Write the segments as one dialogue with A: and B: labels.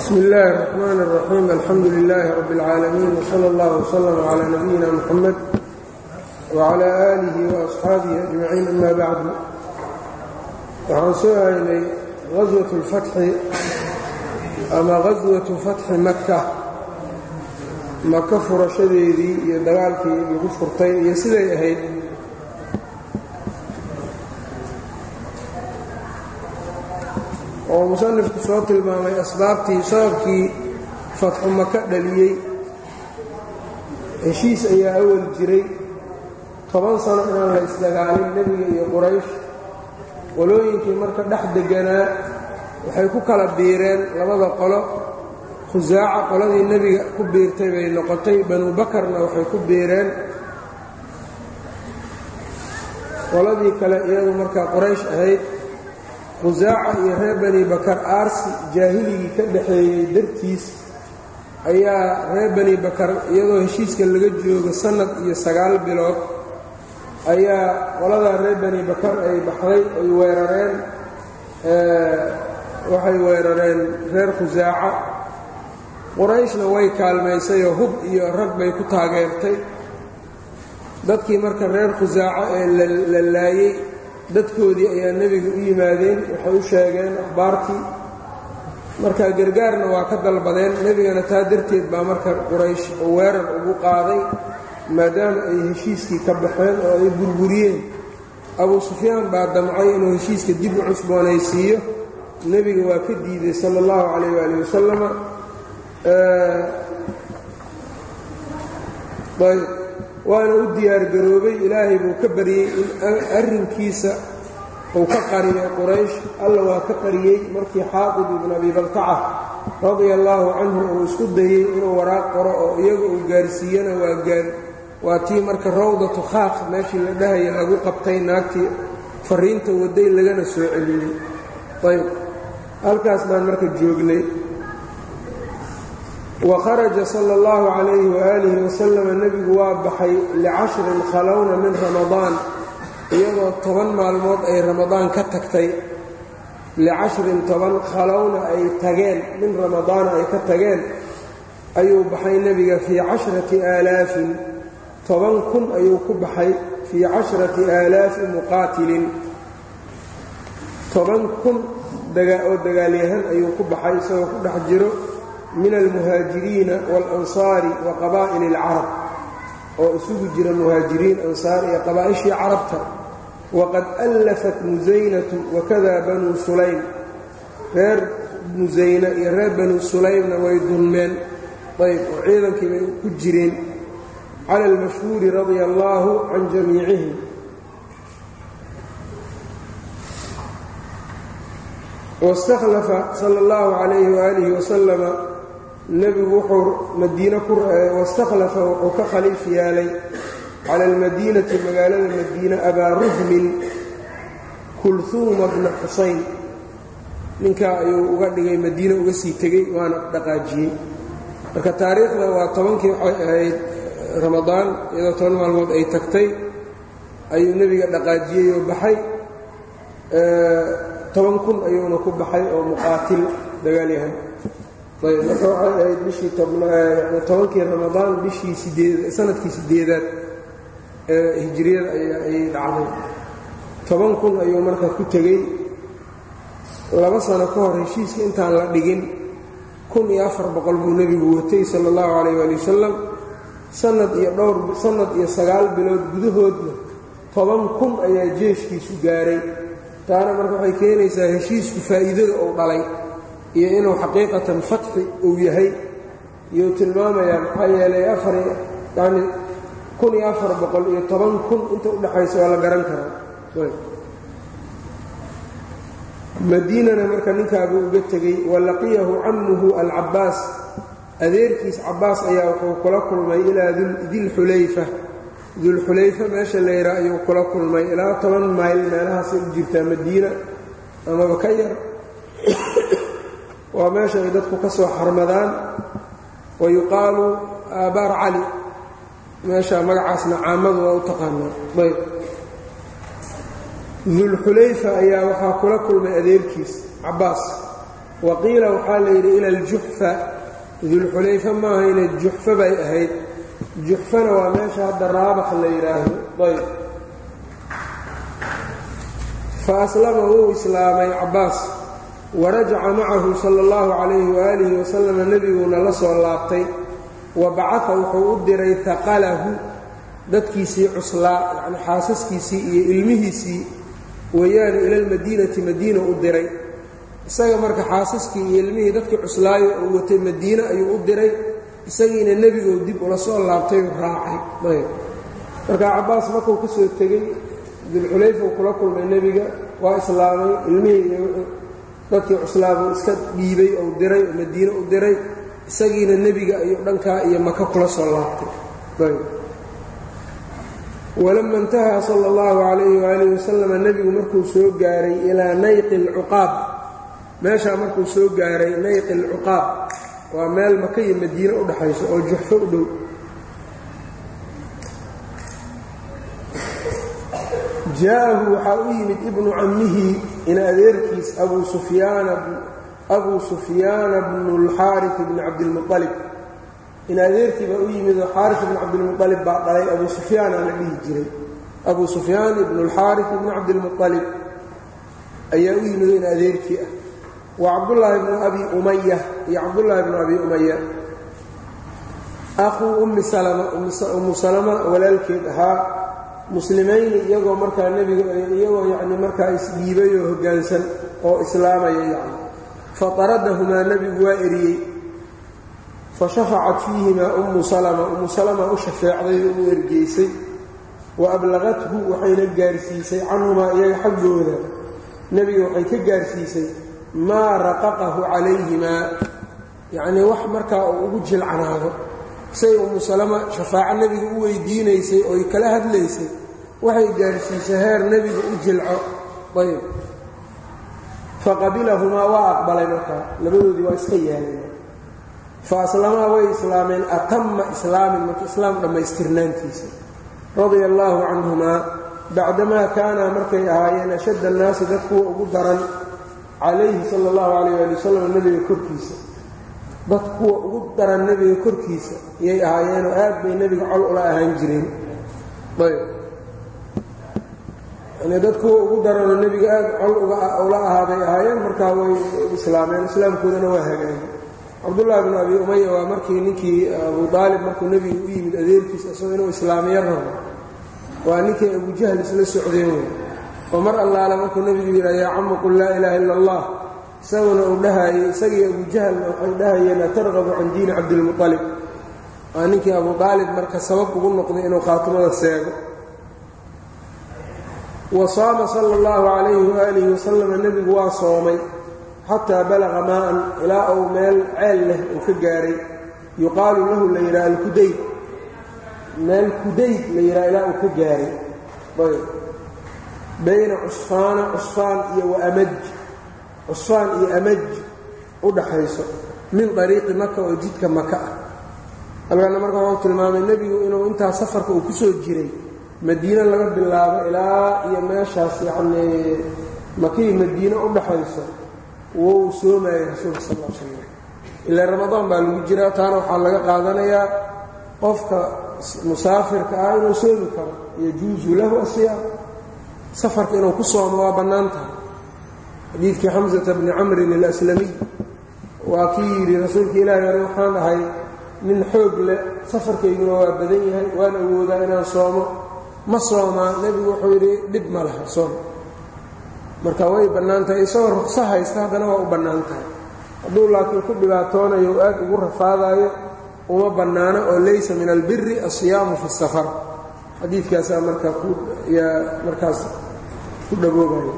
A: bsmi illaahi الرaxmaan الraxiim alxamdu lilaahi rabi اlcaalamiin wsala اllah wslm cla nabiyina muxamed wcla aalihi waasxaabihi ajmaciin ama bacdu waxaan soo haynay aswat اlfatxi ama gaswatu fatxi maka maka furashadeedii iyo dagaalkii lagu furtay iyo siday ahayd oo musanifku soo tilmaamay asbaabtii sababkii fatxu maka dhaliyey. Heshiis ayaa awal jiray. Toban sano inaan la isdagaalin nebiga iyo quraysh. Qolooyinkii marka dhex deganaa waxay ku kala biireen labada qolo. Khusaaca qoladii nebiga ku biirtay bay noqotay. Banu bakarna waxay ku biireen. Qoladii kale iyadu markaa quraysh ahayd khusaaca iyo reer bani bakar aarsi jaahiligii ka dhaxeeyey dartiis ayaa reer bani bakar iyadoo heshiiska laga joogo sannad iyo sagaal bilood ayaa qoladaa reer bani bakar ay baxday ay weerareen waxay weerareen reer khusaaca qurayshna way kaalmaysayoo hub iyo rag bay ku taageertay. Dadkii marka reer khusaaco ee la laayey dadkoodii ayaa nebiga u yimaadeen waxay u sheegeen akhbaartii. Marka gargaarna waa ka dalbadeen nebigana taa darteed baa marka quraysh oo weerar ugu qaaday maadaama ay heshiiskii ka baxeen oo ay burburiyeen. Abuu sufyaan baa damcay inuu heshiiska dib u cusboonaysiiyo. Nebiga waa ka diiday sala allahu calayh waali wasalama waana u diyaargaroobay ilaahay buu ka baryey in arrinkiisa uu ka qariyo quraysh. Alla waa ka qariyey markii xaaqid ibn abi baltaca radia allaahu canhu uu isku dayey inuu waraaq qoro oo iyaga uu gaarsiiyana waa gaar. Waa tii marka rawdatu khaaq meeshii la dhahaya lagu qabtay naagtii fariinta waday lagana soo celiyey. Ayb halkaas baan marka joognay waharaja sala allahu calayhi waaalihi wasalama nebigu waa baxay licashrin khalowna min ramadaan iyadoo toban maalmood ay ramadaan ka tagtay. Licashrin toban khalowna ay tageen min ramadaana ay ka tageen. Ayuu baxay nebiga fii cashrati aalaafin toban kun ayuu ku baxay fii cashrati aalaafi muqaatilin. Toban kun oo dagaalyahan ayuu ku baxay isagoo ku dhex jiro min almuhaajiriina waalansaari wa qabaa'ili alcarab oo isugu jira muhaajiriin ansaar iyo qabaa'ishii carabta waqad allafat musaynatu wakada banuu sulaym reer musayna iyo reer banuu sulaymna way dulmeen ayb oo ciidankii bay ku jireen cala almashhuuri radia allaahu can jamiicihim wastakhlafa sala allahu calayhi waaalihi wasalama nebigu wuxuu madiine ku wastakhlafa wuxuu ka khaliif yaalay cala almadiinati magaalada madiine abaa ruhmin kulhuuma bna xusayn. Ninkaa ayuu uga dhigay madiine uga sii tegey waana dhaqaajiyey. Marka taariikhda waa tobankii ahayd ramadaan iyadoo toban maalmood ay tagtay ayuu nebiga dhaqaajiyey oo baxay. Toban kun ayuuna ku baxay oo muqaatil dagaalyahan ayb marka waxay ahayd bishii tobankii ramadaan bishii sideed sannadkii sideedaad ee hijiriyada ayay dhacday. Toban kun ayuu marka ku tegey laba sano ka hor heshiiska intaan la dhigin kun iyo afar boqol buu nebigu watay sala allahu calayh waali wasalam sanad iyo dhowr sanad iyo sagaal bilood gudahoodna toban kun ayaa jeeshkiisu gaaray. Taana marka waxay keenaysaa heshiisku faa'iidada uu dhalay iyo inuu xaqiiqatan fatxi uu yahay iyuu tilmaamayaa maxaa yeelay afar yacni kun iyo afar boqol iyo toban kun inta u dhexaysa waa la garan karaa. Madiinana marka ninkaabuu uga tegey walaqiyahu cammuhu alcabbaas. Adeerkiis cabbaas ayaa wuxuu kula kulmay ilaa dilxulayfa dulxulayfa meesha layraa ayuu kula kulmay ilaa toban mayl meelahaasay u jirtaa madiina amaba ka yar waa meesha ay dadku ka soo xarmadaan. Wa yuqaalu aabaar cali. Meesha magacaasna caamadu waa u taqaanaa. Ayb dulxulayfa ayaa waxaa kula kulmay adeerkiis cabbaas. Wa qiila waxaa la yidhi ila aljuxfa dulxulayfa maahayne juxfa bay ahayd. Juxfana waa meesha hadda raabaq la yidhaahdo ayb fa aslama wuu islaamay cabbaas warajaca macahu sala allahu calayhi waaalihi wasalama nebiguuna la soo laabtay. Wa bacaa wuxuu u diray haqalahu dadkiisii cuslaa yacni xaasaskiisii iyo ilmihiisii weeyaane ila almadiinati madiina u diray. Isaga marka xaasaskii iyo ilmihii dadkii cuslaayo uu watay madiine ayuu u diray. Isagiina nebigou dib ula soo laabtay raacay. Marka cabbaas markuu ka soo tegey dulxulayfa uu kula kulmay nebiga waa islaamay ilmihii iyo dadkii cuslaabuu iska dhiibay ou diray oo madiine u diray isagiina nebiga ayuu dhankaa iyo maka kula soo laabtay. Walama intahaa sala allahu calayhi waalihi wasalama nebigu markuu soo gaaray ilaa nayqi alcuqaab meeshaa markuu soo gaaray nayqi alcuqaab waa meel maka iyo madiine u dhaxayso oo juxfo u dhow jaa-ahu waxaa u yimid ibnu cammihi ina adeerkiis abuu sufyaana bnu اlxaarif bni cabdilmualib in adeerkii baa u yimid oo xaarif ibnu cabdilmualib baa dhalay abuu sufyaana la dhihi jiray. Abuu sufyaan ibnu اlxaarif ibni cabdilmualib ayaa u yimid oo in adeerkii ah. Wa cabdullaahi bnu abi umaya iyo cabdullaahi bnu abi umaya akhuu ummi salama ummu salama walaalkeed ahaa muslimayni iyagoo markaa nebiga iyagoo yacni markaa isdhiibay oo hoggaansan oo islaamaya yacni. Fataradahumaa nebigu waa eriyey. Fa shafacat fiihimaa ummu salama ummu salama u shafeecday oo u ergeysay. Wa ablaqathu waxayna gaarsiisay canhumaa iyaga xaggooda. Nebiga waxay ka gaarsiisay maa raqaqahu calayhimaa yacnii wax markaa uu ugu jilcanaado. Say ummu salama shafaaco nebiga u weydiinaysay ooy kala hadlaysay waxay gaarsiisay heer nebiga u jilco. Ayb. Faqabilahumaa waa aqbalay markaa labadoodii waa iska yaaleen fa aslamaa way islaameen atama islaamin marka islaam dhammaystirnaantiisa. Radia allaahu canhumaa bacdamaa kaanaa markay ahaayeen ashadda annaasi dad kuwa ugu daran calayhi sala allahu calayh ali wasalam nebiga korkiisa. Dad kuwa ugu daran nebiga korkiisa iyay ahaayeenoo aad bay nebiga col ula ahaan jireen. Ayb yani dad ugu daranoo nebiga aad col ula ahaaday ahaayeen markaa way islaameen. Islaamkoodana waa hagaagay cabdullaahi bnu abi umaya waa markii ninkii abu aalib markuu nebiga u yimid adeerkiisa isagoo inuu islaamiyo rabo. Waa ninkii abujahl isla socdeen wey oo mar allaale markuu nebigu yidhaa yaa camu qul laa ilaaha illa allah. Isaguna uu dhahayey isagii abujahlna waxay dhahayeen atarqabu can diini cabdilmualib waa ninkii abu aalib marka sabab ugu noqday inuu khaatimada seego wa saama sala allahu calayhi waaalihi wasalama nebigu waa soomay xataa balaqa maa'an ilaa uu meel ceel leh uu ka gaaray. Yuqaalu lahu la yidhaha alkudayd meel kudayd la yidhaha ilaa uu ka gaaray. Ayb. Bayna cusfaana cusfaan iyo wa amaj cusfaan iyo amaj u dhaxayso min dariiqi maka oo jidka maka ah. Halkana marka waxuu tilmaamay nebigu inuu intaa safarka uu ku soo jiray madiine laga bilaabo ilaa iyo meeshaas yacnii makii madiine u dhaxayso wou soomayay rasuulka sal l slam ilaa ramadaan baa lagu jiraa taana waxaa laga qaadanayaa qofka musaafirka ah inuu soomi karo yajuusu lahu asiyaam. Safarka inuu ku soomo waa bannaan tahay. Xadiidkii xamsata bni camrin alaslamiy waa kii yidhi rasuulka ilaahi ane waxaan ahay nin xoog leh safarkayguna waa badan yahay waan awoodaa inaan soomo ma soomaa nebigu wuxuu yidhi dhib ma laha soom. Marka way bannaan tahay isagoo ruqso haysta haddana waa u bannaan tahay. Hadduu laakiin ku dhibaatoonayo o aad ugu rafaadaayo uma bannaano oo laysa min albiri asiyaamu fi safar. Xadiidkaasaa marka yaa markaas ku dhaboobaya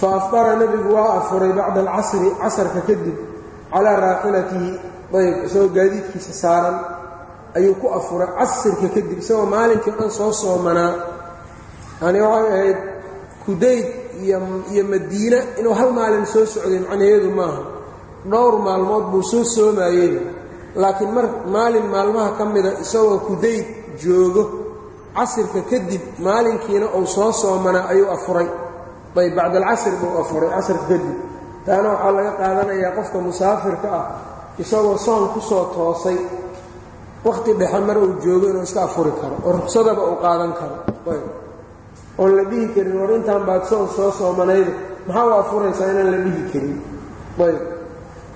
A: fa afdara nebigu waa afuray bacda alcasri casarka kadib calaa raaxilatihi ayb isagoo gaadiidkiisa saaran ayuu ku afuray casirka kadib isagoo maalinkii dhan soo soomanaa. Yani waxay ahayd kudayd iyo madiina inuu hal maalin soo socday macnaheedu maaha. Dhowr maalmood buu soo soomayey laakiin mar maalin maalmaha ka mida isagoo kudayd joogo casirka kadib maalinkiina uu soo soomanaa ayuu afuray. Ayb bacda alcasri buu afuray casrka kadib. Taana waxaa laga qaadanayaa qofka musaafirka ah isagoo soon ku soo toosay wakhti dhexe mar uu joogo inuu iska afuri karo oo ruksadaba uu qaadan karo. Oon la dhihi karin war intaan baad soon soo soomanayda maxaa u afuraysaa inaan la dhihi karin? Ayb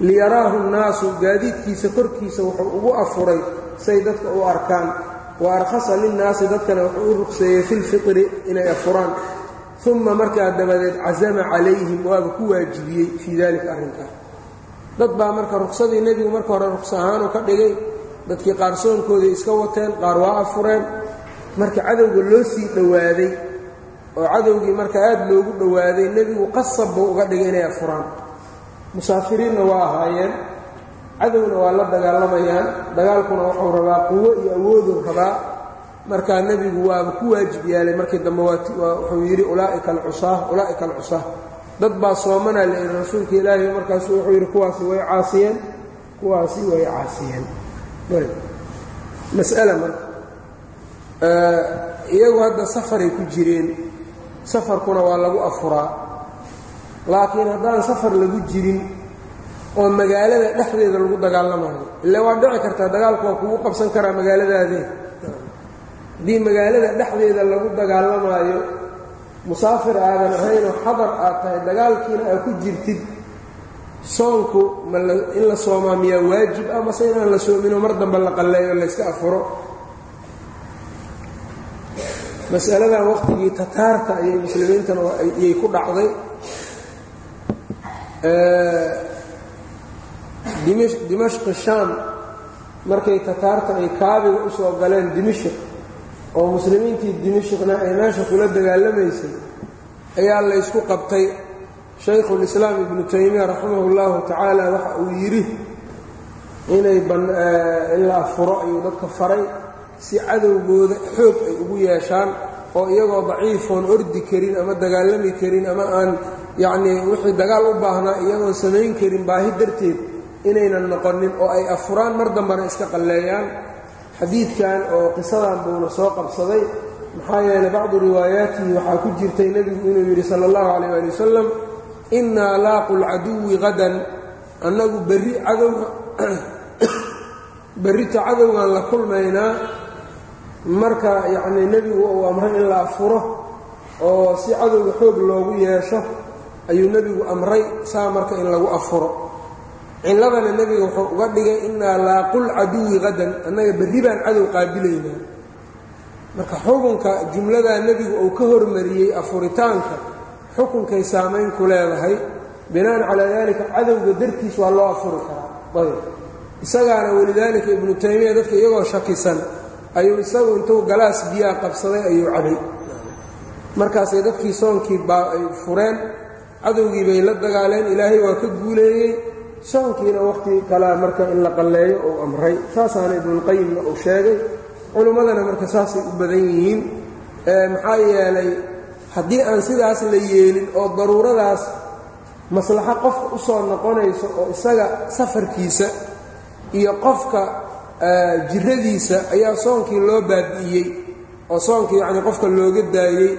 A: liyaraahu nnaasu gaadiidkiisa korkiisa wuxuu ugu afuray say dadka u arkaan. Wa arkhasa linnaasi dadkana wuxuu u rugseeyey fi lfitri inay afuraan. Uma markaa dabadeed casama calayhim waaba ku waajibiyey fii dalika arrinkaas dad baa marka ruksadii nebigu marka hore ruksa ahaanu ka dhigay dadkii qaar soonkoodii iska wateen qaar waa afureen. Marka cadowga loo sii dhowaaday oo cadowgii marka aad loogu dhowaaday nebigu qasab buu uga dhigay inay afuraan. Musaafiriinna waa ahaayeen. Cadowna waa la dagaalamayaan. Dagaalkuna wuxuu rabaa quwo iyo awooduu rabaa. Markaa nebigu waaba ku waajib yaalay markii dambe wuxuu yidhi ulaaika alcusaah ulaa'ika alcusaah dad baa soomanaa la yidhi rasuulka ilaahi markaasu wuxuu yidhi kuwaasi way caasiyeen kuwaasi way caasiyeen mas'ala marka iyagu hadda safaray ku jireen safarkuna waa lagu afuraa. Laakiin haddaan safar lagu jirin oo magaalada dhexdeeda lagu dagaalamayo ille waa dhici kartaa dagaalku waa kugu qabsan karaa magaaladaadee haddii magaalada dhexdeeda lagu dagaalamaayo musaafir aadan ahaynoo xadar aad tahay dagaalkiina aad ku jirtid soonku in la soomaa miyaa waajib ah mase inaan la soominoo mar dambe la qalleeyo layska afuro. Masaladan waqtigii tataarta ayay muslimiintana ayay ku dhacday. Dimashqi shaam markay tataarta ay kaabiga u soo galeen dimashq oo muslimiintii dimashqna ay meesha kula dagaalamaysay ayaa laysku qabtay shaykhulislaam ibnu taymiya raximah اllahu tacaala waxa uu yidhi inay in la afuro ayuu dadka faray si cadowgooda xoog ay ugu yeeshaan oo iyagoo daciifoon ordi karin ama dagaalami karin ama aan yacnii wixii dagaal u baahnaa iyagoon samayn karin baahi darteed inaynan noqonin oo ay afuraan mar dambena iska qalleeyaan. Xadiidkan oo qisadan buuna soo qabsaday maxaa yeelay bacdu riwaayaatihi waxaa ku jirtay nebigu inuu yidhi sala allahu calayh ali wasalam innaa laaqu lcaduwi qadan annagu berri cadowga berrita cadowgaan la kulmaynaa. Marka yacnii nebigu uu amray in la afuro oo si cadowga xoog loogu yeesho ayuu nebigu amray saa marka in lagu afuro. Cilladana nebiga wuxuu uga dhigay innaa laaqul caduwi qadan annaga berri baan cadow qaabilaynaa marka xukunka jumladaa nebigu uu ka hormariyey afuritaanka xukunkay saamayn ku leedahay binaan calaa daalika cadowga dartiis waa loo afuri karaa. Ayb isagaana walidaalika ibnu taymiya dadka iyagoo shakisan ayuu isagu intuu galaas biyaa qabsaday ayuu cabay markaasay dadkii soonkii ay fureen cadowgii bay la dagaaleen ilaahay waa ka guuleeyey. Soonkiina wakhti kalea marka in la qalleeyo uu amray. Saasaana ibnulqayimna uu sheegay. Culimmadana marka saasay u badan yihiin. Maxaa yeelay haddii aan sidaas la yeelin oo daruuradaas maslaxo qofka u soo noqonayso oo isaga safarkiisa iyo qofka jiradiisa ayaa soonkii loo baabi'iyey oo soonkii yacnii qofka looga daayey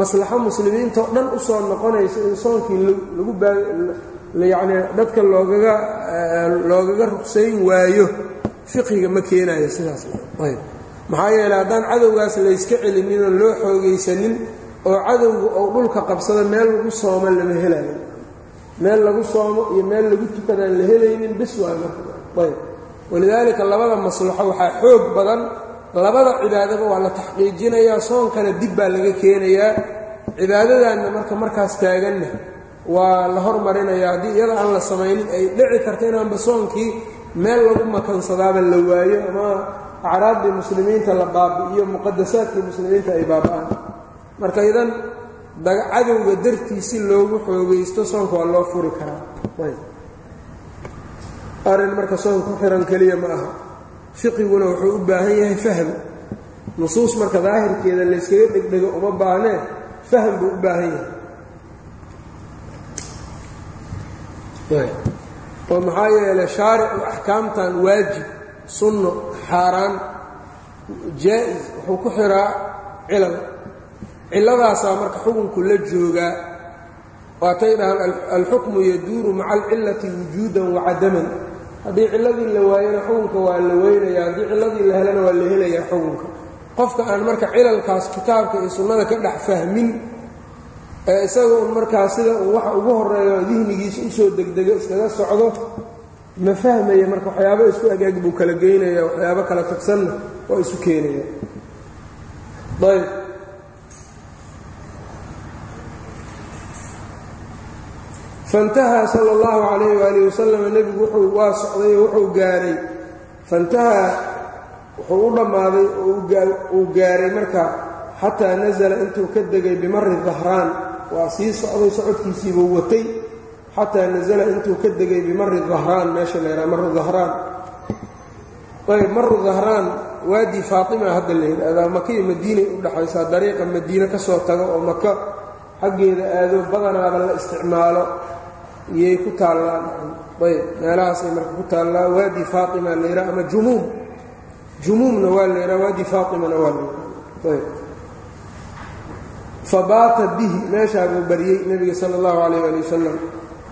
A: maslaxo muslimiintao dhan u soo noqonayso in soonkii lagu yacnii dadka loogaga loogaga rugsayn waayo fiqiga ma keenayo sidaas. Ayb. Maxaa yeeley haddaan cadowgaas layska celinin oo loo xoogaysanin oo cadowga ou dhulka qabsado meel lagu soomo lama helayo. Meel lagu soomo iyo meel lagu tukadaan la helaynin bis waa marka. Ayb. Walidaalika labada maslaxo waxaa xoog badan. Labada cibaadaba waa la taxqiijinayaa soonkana dib baa laga keenayaa. Cibaadadanna marka markaas taaganna waa la hormarinayaa. Haddii iyada aan la samaynin ay dhici karta inaanba soonkii meel lagu makansadaaba la waayo ama acraaddii muslimiinta la baabi'iyo muqadasaadkii muslimiinta ay baaba'aan marka idan cadowga dartii si loogu xoogaysto soonka waa loo furi karaa. Arrin marka soon ku xihan keliya ma aha. Fiqiguna wuxuu u baahan yahay fahm. Nusuus marka daahirkeeda layskaga dhegdhego uma baahnee fahm buu u baahan yahay. Oo maxaa yeelay shaaricu axkaamtan waajib sunno xaaraan jaa-is wuxuu ku xihaa cilal cilladaasaa marka xukunku la joogaa waatay dhahaan alxukmu yaduuru maca alcillati wujuudan wacadaman haddii cilladii la waayana xukunka waa la weynaya haddii cilladii la helana waa la helayaa xukunka. Qofka aan marka cilalkaas kitaabka iyo sunnada ka dhex fahmin ee isaga un markaa sida waxa ugu horeeyo dihnigiisa u soo degdego iskaga socdo ma fahmaya marka waxyaabo isku agaag buu kala geynaya waxyaabo kala tagsanna waa isu keenaya. Ayb faintahaa sala allahu calayh waalihi wasalam nebigu wuxuu waa socday oo wuxuu gaaray. Faintahaa wuxuu u dhammaaday uu gaaray marka xataa nasala intuu ka degay bimari dahraan waa sii socday socodkiisiibuu watay. Xataa nasala intuu ka degay bimari dahraan meesha la yidhaha maru dahraan ayb maru dahraan waadii faatima hadda la yidhaahdaa maka iyo madiinay u dhaxaysaa dariiqa madiine ka soo tago oo maka xaggeeda aado badanaaba la isticmaalo iyay ku taallaan. Ayb meelahaasay marka ku taallaa waadi faatima la yidhaha ama jumuum. Jumuumna waa la yidhaha waadi faatimana waa la yidhaha ayb. Fabaata bihi meeshaa buu baryey nebiga sala allahu calayh ali wasalam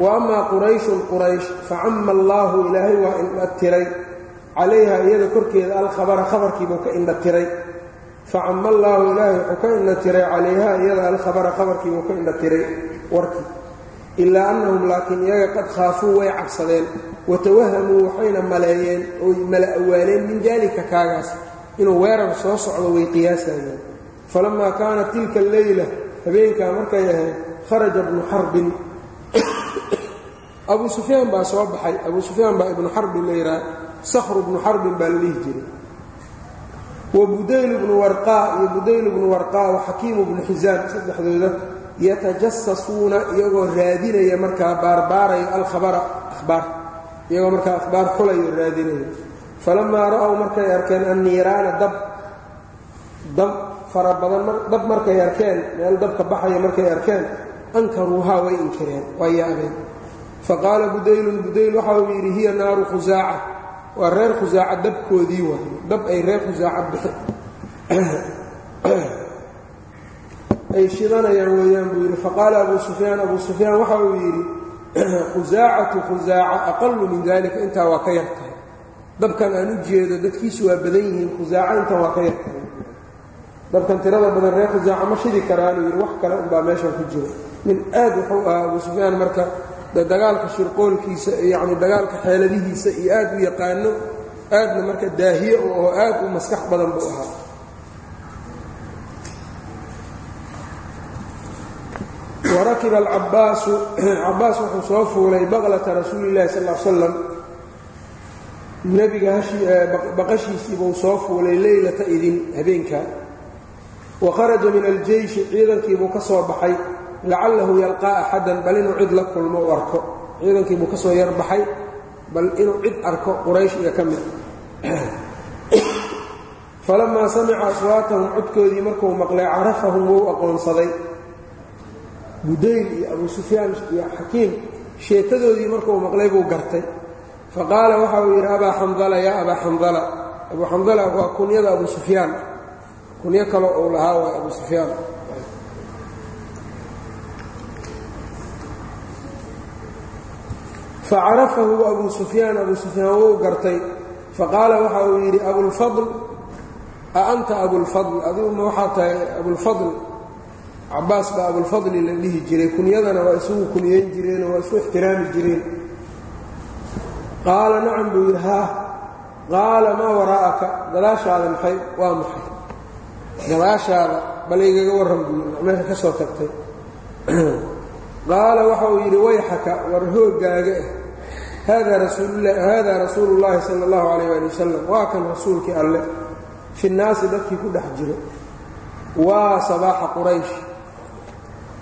A: wa amaa qurayshun quraysh facama allaahu ilaahay waa indha tiray calayha iyada korkeeda alkhabara khabarkiibuu ka indha tiray facama allaahu ilaahay wuxuu ka indha tiray calayha iyada alkhabara khabarkiibuu ka indha tiray warkii ilaa annahum laakiin iyaga qad khaafuu way cabsadeen watawahamuu waxayna maleeyeen oy mala awaaleen min daalika kaagaas inuu weerar soo socdo way qiyaasayeen. Falamaa kaanat tilka alleyla habeenkaa markay ahayd kharaja bnu xarbin. Abu sufyaan baa soo baxay. Abu sufyaan baa ibnu xarbin la yidhaha sakhru bnu xarbin baa la dhihi jiray. Wa budayl bnu warqaa iyo budayl bnu warqaa wa xakiimu bnu xisaan saddexdooda yatajasasuuna iyagoo raadinaya markaa baarbaaraya alkhabara ahbaar iyagoo markaa akhbaar xulayo raadinaya. Falamaa ra'ow markay arkeen anniiraana dab dab fara badan dab markay arkeen meel dabka baxaya markay arkeen ankaruuhaa way inkireen waa yaabeen. Faqaala budaylun budayl waxa uu yidhi hiya naaru khusaaca waa reer khusaaca dabkoodii waay. Dab ay reer khusaaca bixi ay shidanayaan weeyaan buu yidhi faqaala abu sufyaan abuu sufyaan waxa uu yidhi khusaacatu khusaaca aqalu min dalika intaa waa ka yartahay. Dabkan aan u jeedo dadkiisu waa badan yihiin khusaaca intan waa ka yartahay. Dabkan tirada badan reer khusaaca ma shidi karaanuu yidhi wax kale unbaa meeshan ku jiro. Nin aad wuxuu ahaa abuu sufyaan marka dagaalka shirqoolkiisa yacni dagaalka xeeladihiisa iyo aad u yaqaano aadna marka daahiye aho aad u maskax badan buu ahaa warakiba alcabbaasu cabbaas wuxuu soo fuulay baqlata rasuuli llahi sal l slam nebiga baqashiisiibuu soo fuulay leylata idin habeenkaa wa kharaja min aljeyshi ciidankiibuu ka soo baxay. Lacalahu yalqaa axadan bal inuu cid la kulmo u arko. Ciidankiibuu ka soo yarbaxay bal inuu cid arko quraysh iyo ka mid. Falamaa samica aswaatahum codkoodii markuu maqlay carafahum wou aqoonsaday budayl iyo abuu sufyaan iyo xakiim sheekadoodii markuu maqlay buu gartay. Faqaala waxa uu yidhi abaa xandala yaa abaa xandala abuu xandala waa kunyada abuu sufyaan. Kunyo kale uu lahaa waa abuu sufyaan. Facarafahu abuu sufyaan abuu sufyaan wuu gartay. Faqaala waxa uu yidhi abulfadl a anta abulfadl adiguma waxaa tahay abulfadl cabaas baa abulfadli la dhihi jiray. Kunyadana waa isugu kunyeyn jireenoo waa isu ixtiraami jireen. Qaala nacam buu yidhi haa. Qaala maa waraa'aka? Gadaashaada maxay? Waa maxay? Gadaashaada bal igaga warran buu yidhi meesha ka soo tagtay. Qaala waxa uu yidhi wayxaka war hooggaaga ah haadaa rasuulu llaahi sala allahu calayh ali wasalam waa kan rasuulkii alle. Fi nnaasi dadkii ku dhex jiro. Waa sabaaxa quraysh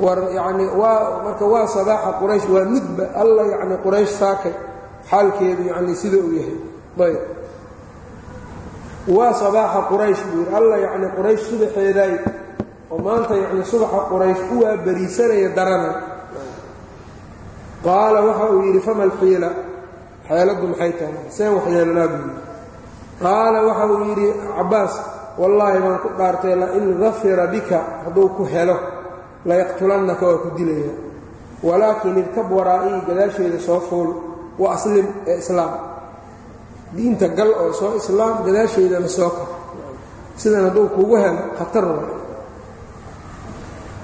A: yacnii waa marka waa sabaaxa quraysh waa mudba alla yacni quraysh saakay xaalkeedu yacnii sida uu yahay. Ayb. Waa sabaaxa quraysh buu yidhi alla yacni quraysh subaxeedaay oo maanta yacni subaxa quraysh u waa beriisanaya darana. Qaala waxa uu yidhi fama alxiila xeeladdu maxay tahay? Seen wax buu yidhi. Qaala waxa uu yidhi cabbaas wallaahi baan ku dhaartay lain dafira bika hadduu ku helo layaqtulannaka waa ku dilaya. Walaakin irkab waraa'ii gadaasheeda soo fuul wa aslim ee islaam. Diinta gal oo soo islaam gadaasheedana soo kor sidan hadduu kugu helo khatar wa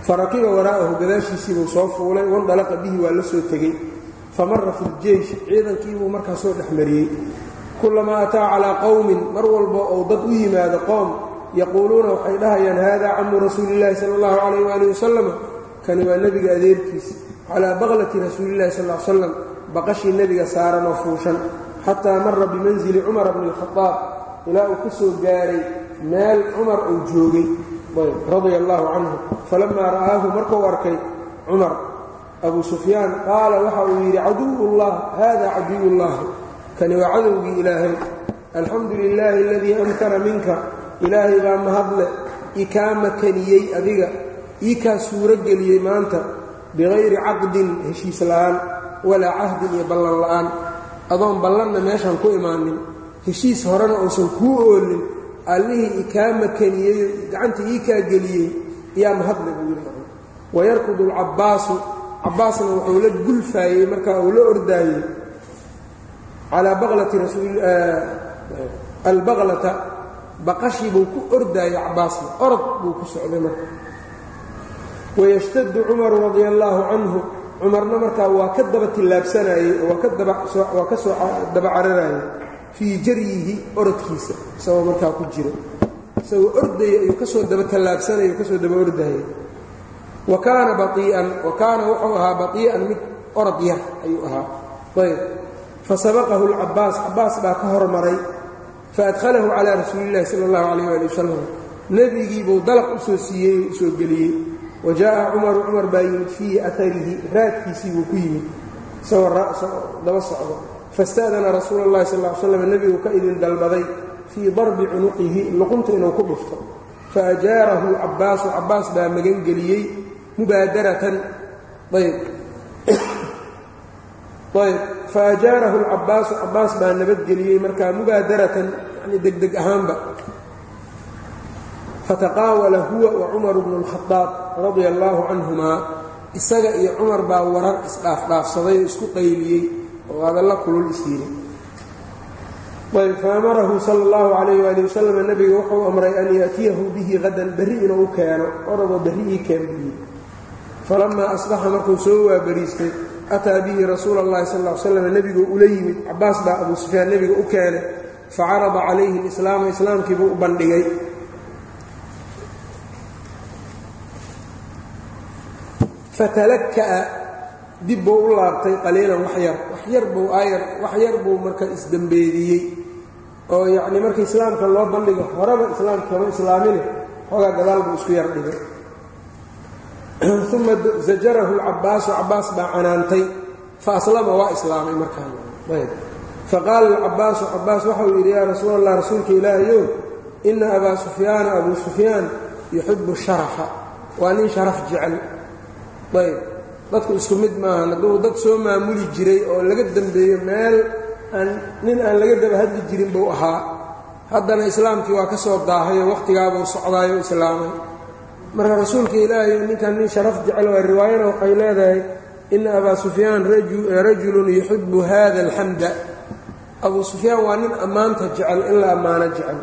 A: farakiba waraa'ahu gadaashiisiibuu soo fuulay wandalaqa bihi waa la soo tegey. Famara fi ljeysh ciidankiibuu markaa soo dhexmariyey. Kulamaa ataa calaa qowmin mar walba ou dad u yimaado qowm yaquuluuna waxay dhahayaan hada camu rasuulillahi sala allahu calayh waali wasalam kani waa nebiga adeerkiisa calaa baqlati rasuulillahi sal slam baqashii nebiga saaran oo fuushan. Xataa mara bimanzili cumara bni alkhadaab ilaa uu ka soo gaaray meel cumar uu joogay. Radia allaahu canhu. Falamaa ra'aahu markuu arkay cumar abu sufyaan qaala waxa uu yidhi caduwullah hada caduwullahi kani waa cadowgii ilaahay. Alxamdu lilaahi aladii amkana minka ilaahay baa mahadle ikaa makaniyey adiga ii kaa suuro geliyey maanta bikayri caqdin heshiis la'aan walaa cahdin iyo ballan la'aan. Adoon ballanna meeshaan ku imaanin heshiis horena uusan kuu oolin allihii ikaa makaniyey gacanta ii kaa geliyey yaa mahadle buu yidhi wayarkudu alcabbaasu cabbaasna wuxuu la gulfaayey markaa uu la ordaayey. Calaa baqlati albaqlata baqashii buu ku ordaayey cabbaasna orod buu ku socday marka. Wayashtadu cumaru radia allaahu canhu cumarna markaa waa ka daba tillaabsanayey waa ka soo daba cararayey fii jaryihi orodkiisa isagoo markaa ku jira. Isagoo ordaya ayuu ka soo daba tallaabsanaya o ka soo daba ordayey wa kaana baii'an wa kaana wuxuu ahaa batii'an mid orod yar ayuu ahaa. Ayb. Fasabaqahu alcabbaas cabbaas baa ka hormaray faadhalahu calaa rasuuli illahi sala allahu calayh waali wasalam nebigiibuu dalaq u soo siiyey u soo geliyey wa jaa'a cumaru cumar baa yimid fiihi aharihi raadkiisii buu ku yimid isagoo daba socdo fasta'dana rasuula اllahi sal ly slam nebigu ka idin dalbaday fii darbi cunuqihi luqunta inuu ku dhufto faajaarahu cabbaasu cabbaas baa magangeliyey mubaadaratan ayb ayb faajaarahu alcabbaasu cabbaas baa nabadgeliyey markaa mubaadaratan yani degdeg ahaanba. Fataqaawala huwa wa cumaru bnu اlkhadaab radia allaahu canhumaa. Isaga iyo cumar baa warar isdhaafdhaafsaday oo isku qayliyey oo hadalla kulul isyihi ayb faamarahu sala اllahu calayh waali wasalam nebiga wuxuu amray an yaatiyahu bihi qadan berri inuu u keeno oradoo berri ii keen buu yidhi falamaa asbaxa markuu soo waabariistay ataa bihi rasuula اllahi sal ly slam nebiguu ula yimid cabbaas baa abuu sufyaan nebiga u keenay facarada calayhi lislaama islaamkiibuu u bandhigay fatalaka'a dib buu u laabtay qaliilan waxyar waxyar buu aayar waxyar buu marka isdembeediyey oo yacnii marka islaamka loo bandhigo horeba islaamka kama islaamine xoogaa gadaal buu isku yar dhigay uma zajarahu lcabbaasu cabbaas baa canaantay fa aslama waa islaamay markaan. faqaala alcabbaasu cabbaas waxau yidhi yaa rasuul allah rasuulka ilaahayow ina abaa sufyaana abuu sufyaan yuxibu sharafa waa nin sharaf jecel ayb dadku isku mid maahan. hadduu dad soo maamuli jiray oo laga dembeeyo meel aan nin aan laga daba hadli jirin buu ahaa. haddana islaamkii waa ka soo daahayoo wakhtigaabuu socdaayo islaamay marka rasuulka ilaahay ninkan nin sharaf jecel waa riwaayana waxay leedahay ina abaa sufyaan rajulun yuxibu hada alxamda abuu sufyaan waa nin ammaanta jecel in la ammaano jecel.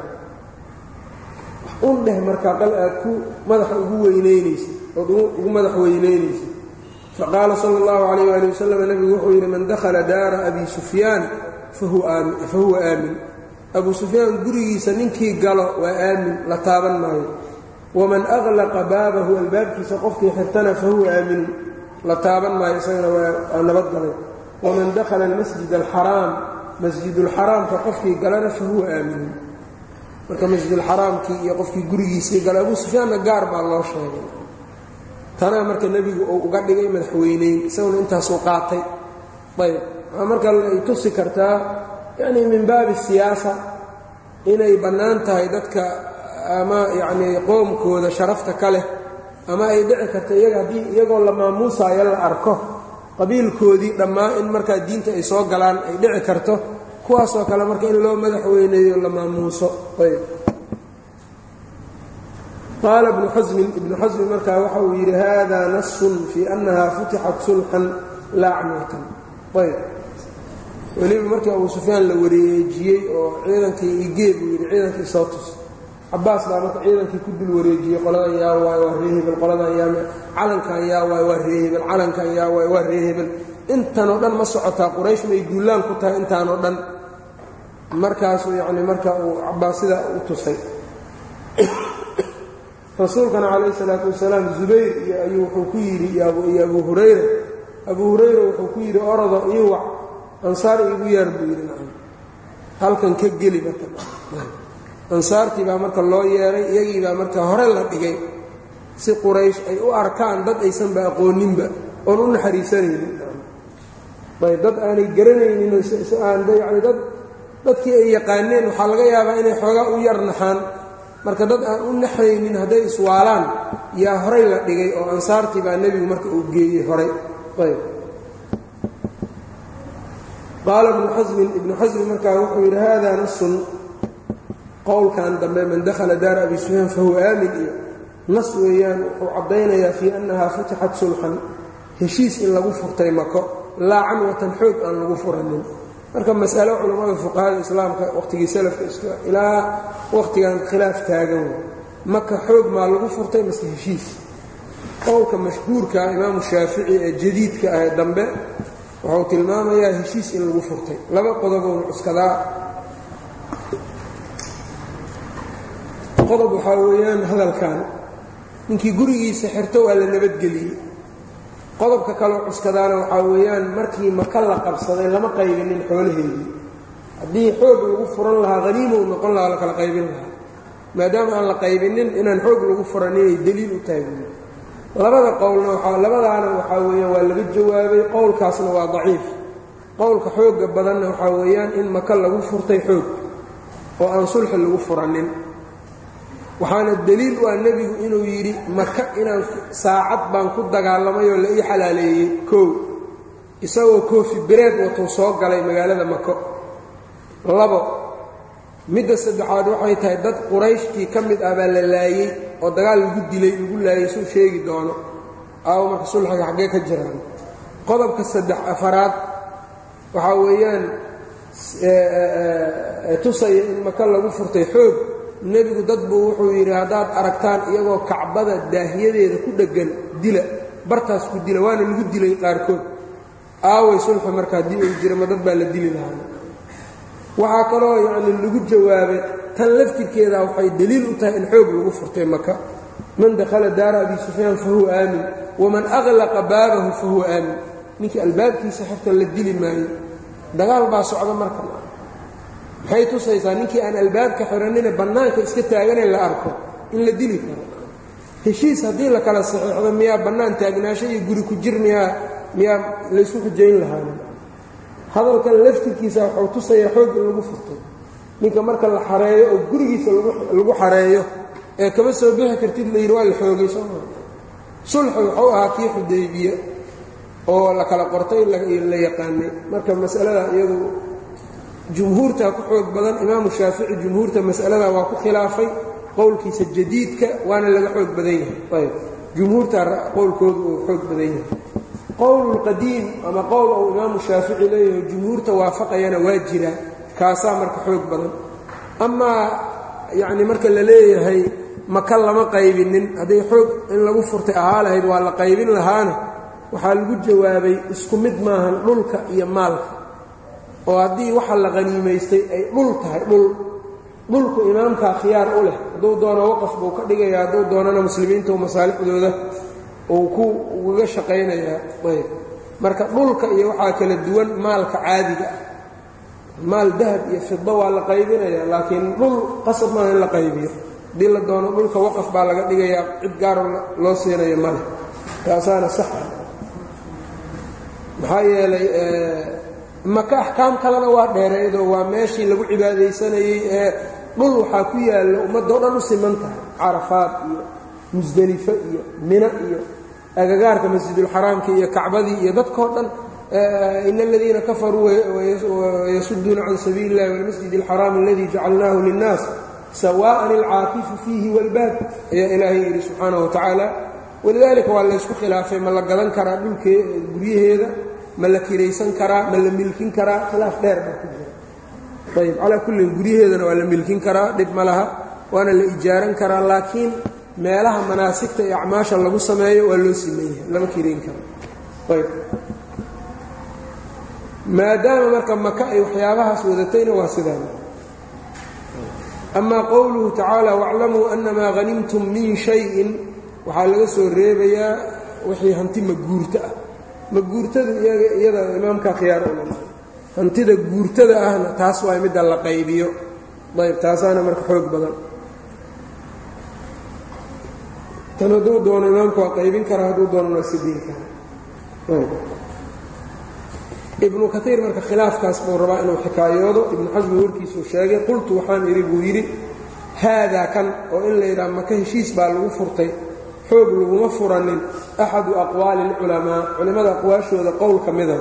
A: Un dheh markaa qal aad ku madaxa ugu weynaynaysa ood ugu madax weynaynaysa faqaala sala اllahu calayh ali wasalam nebigu wuxuu yidhi man dakhala daara abi sufyaan fahuwa aamin. Abuu sufyaan gurigiisa ninkii galo waa aamin la taaban maayo waman aqlaqa baabahu albaabkiisa qofkii xirtana fahuwa aaminun la taaban maayo isagana waa nabadgalay waman dakhala almasjid alxaraam masjidulxaraamka qofkii galana fahuwa aaminun marka masjidulxaraamkii iyo qofkii gurigiisii gala abuu sufyaanna gaar baa loo sheegay tanaa marka nebigu uu uga dhigay madaxweyneyn isaguna intaasuu qaatay ayb waxaa marka ay tusi kartaa yacnii min baabi siyaasa inay bannaan tahay dadka ama yacnii qoomkooda sharafta ka leh ama ay dhici karto iyaga haddii iyagoo la maamuusaayo la arko qabiilkoodii dhammaa in markaa diinta ay soo galaan ay dhici karto kuwaasoo kale marka in loo madaxweyneeyo la maamuuso. Ayb qaala ibnu xasmin ibnu xasmin markaa waxa uu yidhi hada nasun fii annaha futixat sulxan laa cnwatan ayb weliba markii abuu sufyaan la wareejiyey oo ciidankii igee buu yidhi ciidankii soo tus cabaas baa marka ciidankii ku dul wareejiyey qoladan yaa waay waa ree hebel qoladan yaa calankan yaa waay waa ree hebel calankan yaa waay waa ree hebel. Intanoo dhan ma socotaa quraysh may duulaan ku tahay intaanoo dhan. Markaasuu yacni marka uu cabaas sidaa u tusay. Rasuulkana calayhi salaatu wasalaam zubayr ayuu wuxuu ku yidhi iyo abuu hurayra. Abuu hurayra wuxuu ku yidhi orodo ii wac ansaar iigu yaar buu yidhi halkan ka geli marka ansaartii baa marka loo yeeray iyagii baa marka hore la dhigay. Si quraysh ay u arkaan dad aysanba aqooninba oon u naxariisanaynin. Dad aanay garanaynin yani dad dadkii ay yaqaaneen waxaa laga yaabaa inay xoogaa u yar naxaan. Marka dad aan u naxaynin hadday iswaalaan yaa horay la dhigay oo ansaartii baa nebigu marka uu geeyey horay. Qaala ibnu xasmin ibnu xasmin markaa wuxuu yidhi hada nasun qowlkan dambe man dakhala daara abi sufyaan fahuwa aamin iyo nas weeyaan wuxuu caddaynayaa fii annahaa futixat sulxan heshiis in lagu furtay mako laa canwatan xoog aan lagu furanin. Marka masalo culammada fuqahada islaamka waqhtigii salafka is ilaa wakhtigan khilaaf taagan wey maka xoog maa lagu furtay mase heshiis. Qowlka mashhuurkaa imaamu shaafici ee jadiidka ah ee dambe wuxuu tilmaamayaa heshiis in lagu furtay. Laba qodoboonu cuskadaa qodob waxaa weeyaan hadalkan ninkii gurigiisa xirto waa la nabadgeliyey. Qodobka kaloo cuskadaana waxaa weeyaan markii maka la qabsaday lama qaybinin xoolaheedii. Haddii xoog lagu furan lahaa haniimow noqon lahaa la kala qaybin lahaa. Maadaama aan la qaybinin inaan xoog lagu furan inay deliil u tahay labada qowlna labadaana waxaa weeyaan waa laga jawaabay qowlkaasna waa daciif. Qowlka xooga badanna waxaa weeyaan in maka lagu furtay xoog oo aan sulxi lagu furanin waxaana deliil u ah nebigu inuu yidhi maka inaan saacad baan ku dagaalamay oo la ii xalaaleeyey. Kow isagoo koofi bereed watuu soo galay magaalada mako. Labo midda saddexaad waxay tahay dad qurayshtii ka mid ah baa la laayey oo dagaal lagu dilay lagu laayey suu sheegi doono. Aawo marka sulxiga xaggee ka jiraan. Qodobka saddex afaraad waxaa weeyaan tusaya in maka lagu furtay xoog nebigu dad buu wuxuu yidhi haddaad aragtaan iyagoo kacbada daahiyadeeda ku dheggan dila bartaas ku dila waana lagu dilay qaarkood. Aaway sulxi marka haddii uu jira ma dad baa la dili lahaa. Waxaa kaloo yacni lagu jawaabay tan laftirkeeda waxay deliil u tahay in xoog lagu furtay maka man dakhala daara abi sufyaan fa huwa aamin waman aqlaqa baabahu fa huwa aamin. Ninkii albaabkiisa xirta la dili maayo. Dagaal baa socda marka maxay tusaysaa ninkii aan albaabka xiranina bannaanka iska taaganay la arko in la dili karo. Heshiis haddii la kala saxiixdo miyaa bannaan taagnaasho iyo guri ku jir miyaa miyaa laysku xujayn lahaana hadalkan laftirkiisa waxuu tusayaa xoog lagu furtay ninka marka la xareeyo oo gurigiisa lagu xareeyo ee kama soo bixi kartid la yidhi waa la xoogay sooma sulxi wuxuu ahaa kii xudaybiye oo la kala qortay la yaqaanay. Marka masalada iyadu jumhuurtaa ku xoog badan imaamu shaafici jumhuurta mas'alada waa ku khilaafay qowlkiisa jadiidka waana laga xoog badan yahay. Ayb jumhuurta qowlkoodu uu xoog badan yahay. Qowlulqadiim ama qowl uu imaamu shaafici leeyahay jumhuurta waafaqayana waa jiraa kaasaa marka xoog badan. Amaa yacni marka la leeyahay maka lama qaybinin. Hadday xoog in lagu furtay ahaa lahayd waa la qaybin lahaana. Waxaa lagu jawaabay isku mid maahan dhulka iyo maalka oo haddii waxa la qhaniimaystay ay dhul tahay dhul dhulku imaamkaa khiyaar u leh. Hadduu doono waqaf buu ka dhigaya hadduu doonana muslimiinta masaalixdooda uu ku ugaga shaqaynayaa. Ayb. Marka dhulka iyo waxaa kala duwan maalka caadiga ah. Maal dahab iyo fido waa la qaybinaya laakiin dhul qasab maaha in la qaybiyo. Haddii la doono dhulka waqaf baa laga dhigayaa cid gaaro loo siinayo male taasaana sax ah. Maxaa yeelay maka axkaam kalena waa dheereydoo waa meeshii lagu cibaadaysanayey ee dhul waxaa ku yaalla ummaddo dhan u siman tahay. Carafaad iyo musdelifo iyo mina iyo agagaarka masjidulxaraamka iyo kacbadii iyo dadkao dhan ina aladiina kafaruu wayasuduuna can sabiili illahi walmasjid alxaraami aladii jacalnaahu linnaas sawaءan alcaakifu fiihi walbaad ayaa ilaahay yidhi subxaanaه watacaala walidaalika waa laysku khilaafay ma la gadan karaa dhulkee guryaheeda ma la kiraysan karaa ma la milkin karaa khilaaf dheer baa ku jira. Ayb calaa kullin guryaheedana waa la milkin karaa dhib ma laha waana la ijaaran karaa laakiin meelaha manaasigta iyo acmaasha lagu sameeyo waa loo simeeyahay lama kirayn karo. Ayb maadaama marka maka ay waxyaabahaas wadatayna waa sidaan. Amaa qowluhu tacaala wاclamuu anamaa hanimtum min shayin waxaa laga soo reebayaa wixii hanti maguurto ah maguurtadu iyada imaamka khiyaar u lama hantida guurtada ahna taas waa midda la qaybiyo. Ayb taasaana marka xoog badan. Tan hadduu doono imaamka waa qaybin karaa hadduu doonana waa sidiin karaa ibnu kaiir marka khilaafkaas buu rabaa inuu xikaayoodo ibnu xasmi warkiisuu sheegay qultu waxaan idhi buu yidhi haadaa kan oo in la yidhaha maka heshiis baa lagu furtay xoog laguma furanin axadu aqwaali اlculamaa culimmada aqwaashooda qowl ka mida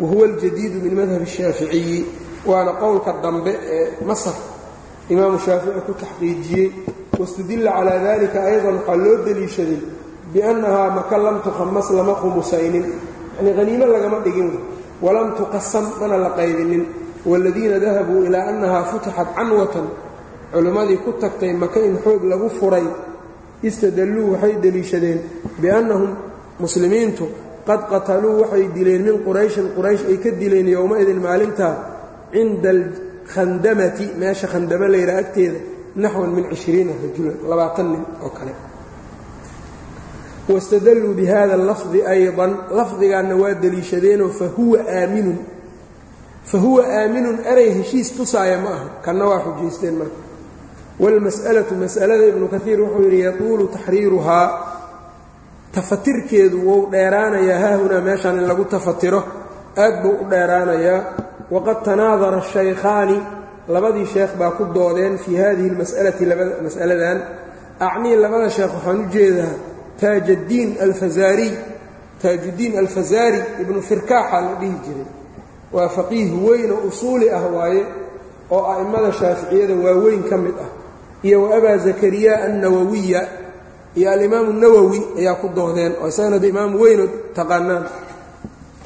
A: wa huwa aljadiidu min madhab الshaaficiyi waana qowlka dambe ee masar imaamu shaafici ku taxqiijiyey wاstudilla calaa dalika ayضan waxaa loo deliishaday biannahaa maka lam tukhamas lama khumusaynin yanii haniimo lagama dhigin walam tuqasam mana la qaybinin waaladiina dahabuu ilaa annahaa futixat canwatan culimmadii ku tagtay maka in xoog lagu furay istadalluu waxay deliishadeen biannahum muslimiintu qad qataluu waxay dileen min qurayshin quraysh ay ka dileen yowmaidin maalintaa cinda alkhandamati meesha khandamo layra agteeda naxwan min cishriina rajulan labaatan nin oo kale. Wastadalluu bi hada allafdi aydan lafdigaanna waa deliishadeenoo fahuwa aaminun fa huwa aaminun eray heshiis tusaaya ma aha kanna waa xujaysteen marka wاlmas'alaةu mas'alada ibnu kaiir wuxuu yidhi yatuulu taxriiruhaa tafatirkeedu wou dheeraanayaa haahunaa meeshaan in lagu tafatiro aad buu u dheeraanayaa waqad tanaadara الshaykhaani labadii sheekh baa ku doodeen fii hadihi اlmas'alati mas'aladan acnii labada sheekh waxaan u jeedaa taajdiin alfazaariy taajuddiin alfazaari ibnu firkaaxa la dhihi jiray waa faqiih weyn oo usuuli ah waaye oo a'immada shaaficiyada waaweyn ka mid ah iyo wa abaa zakariya annawawiya iyo alimaamu nawowi ayaa ku doodeen oo isagana de imaam weynoo taqaanaan.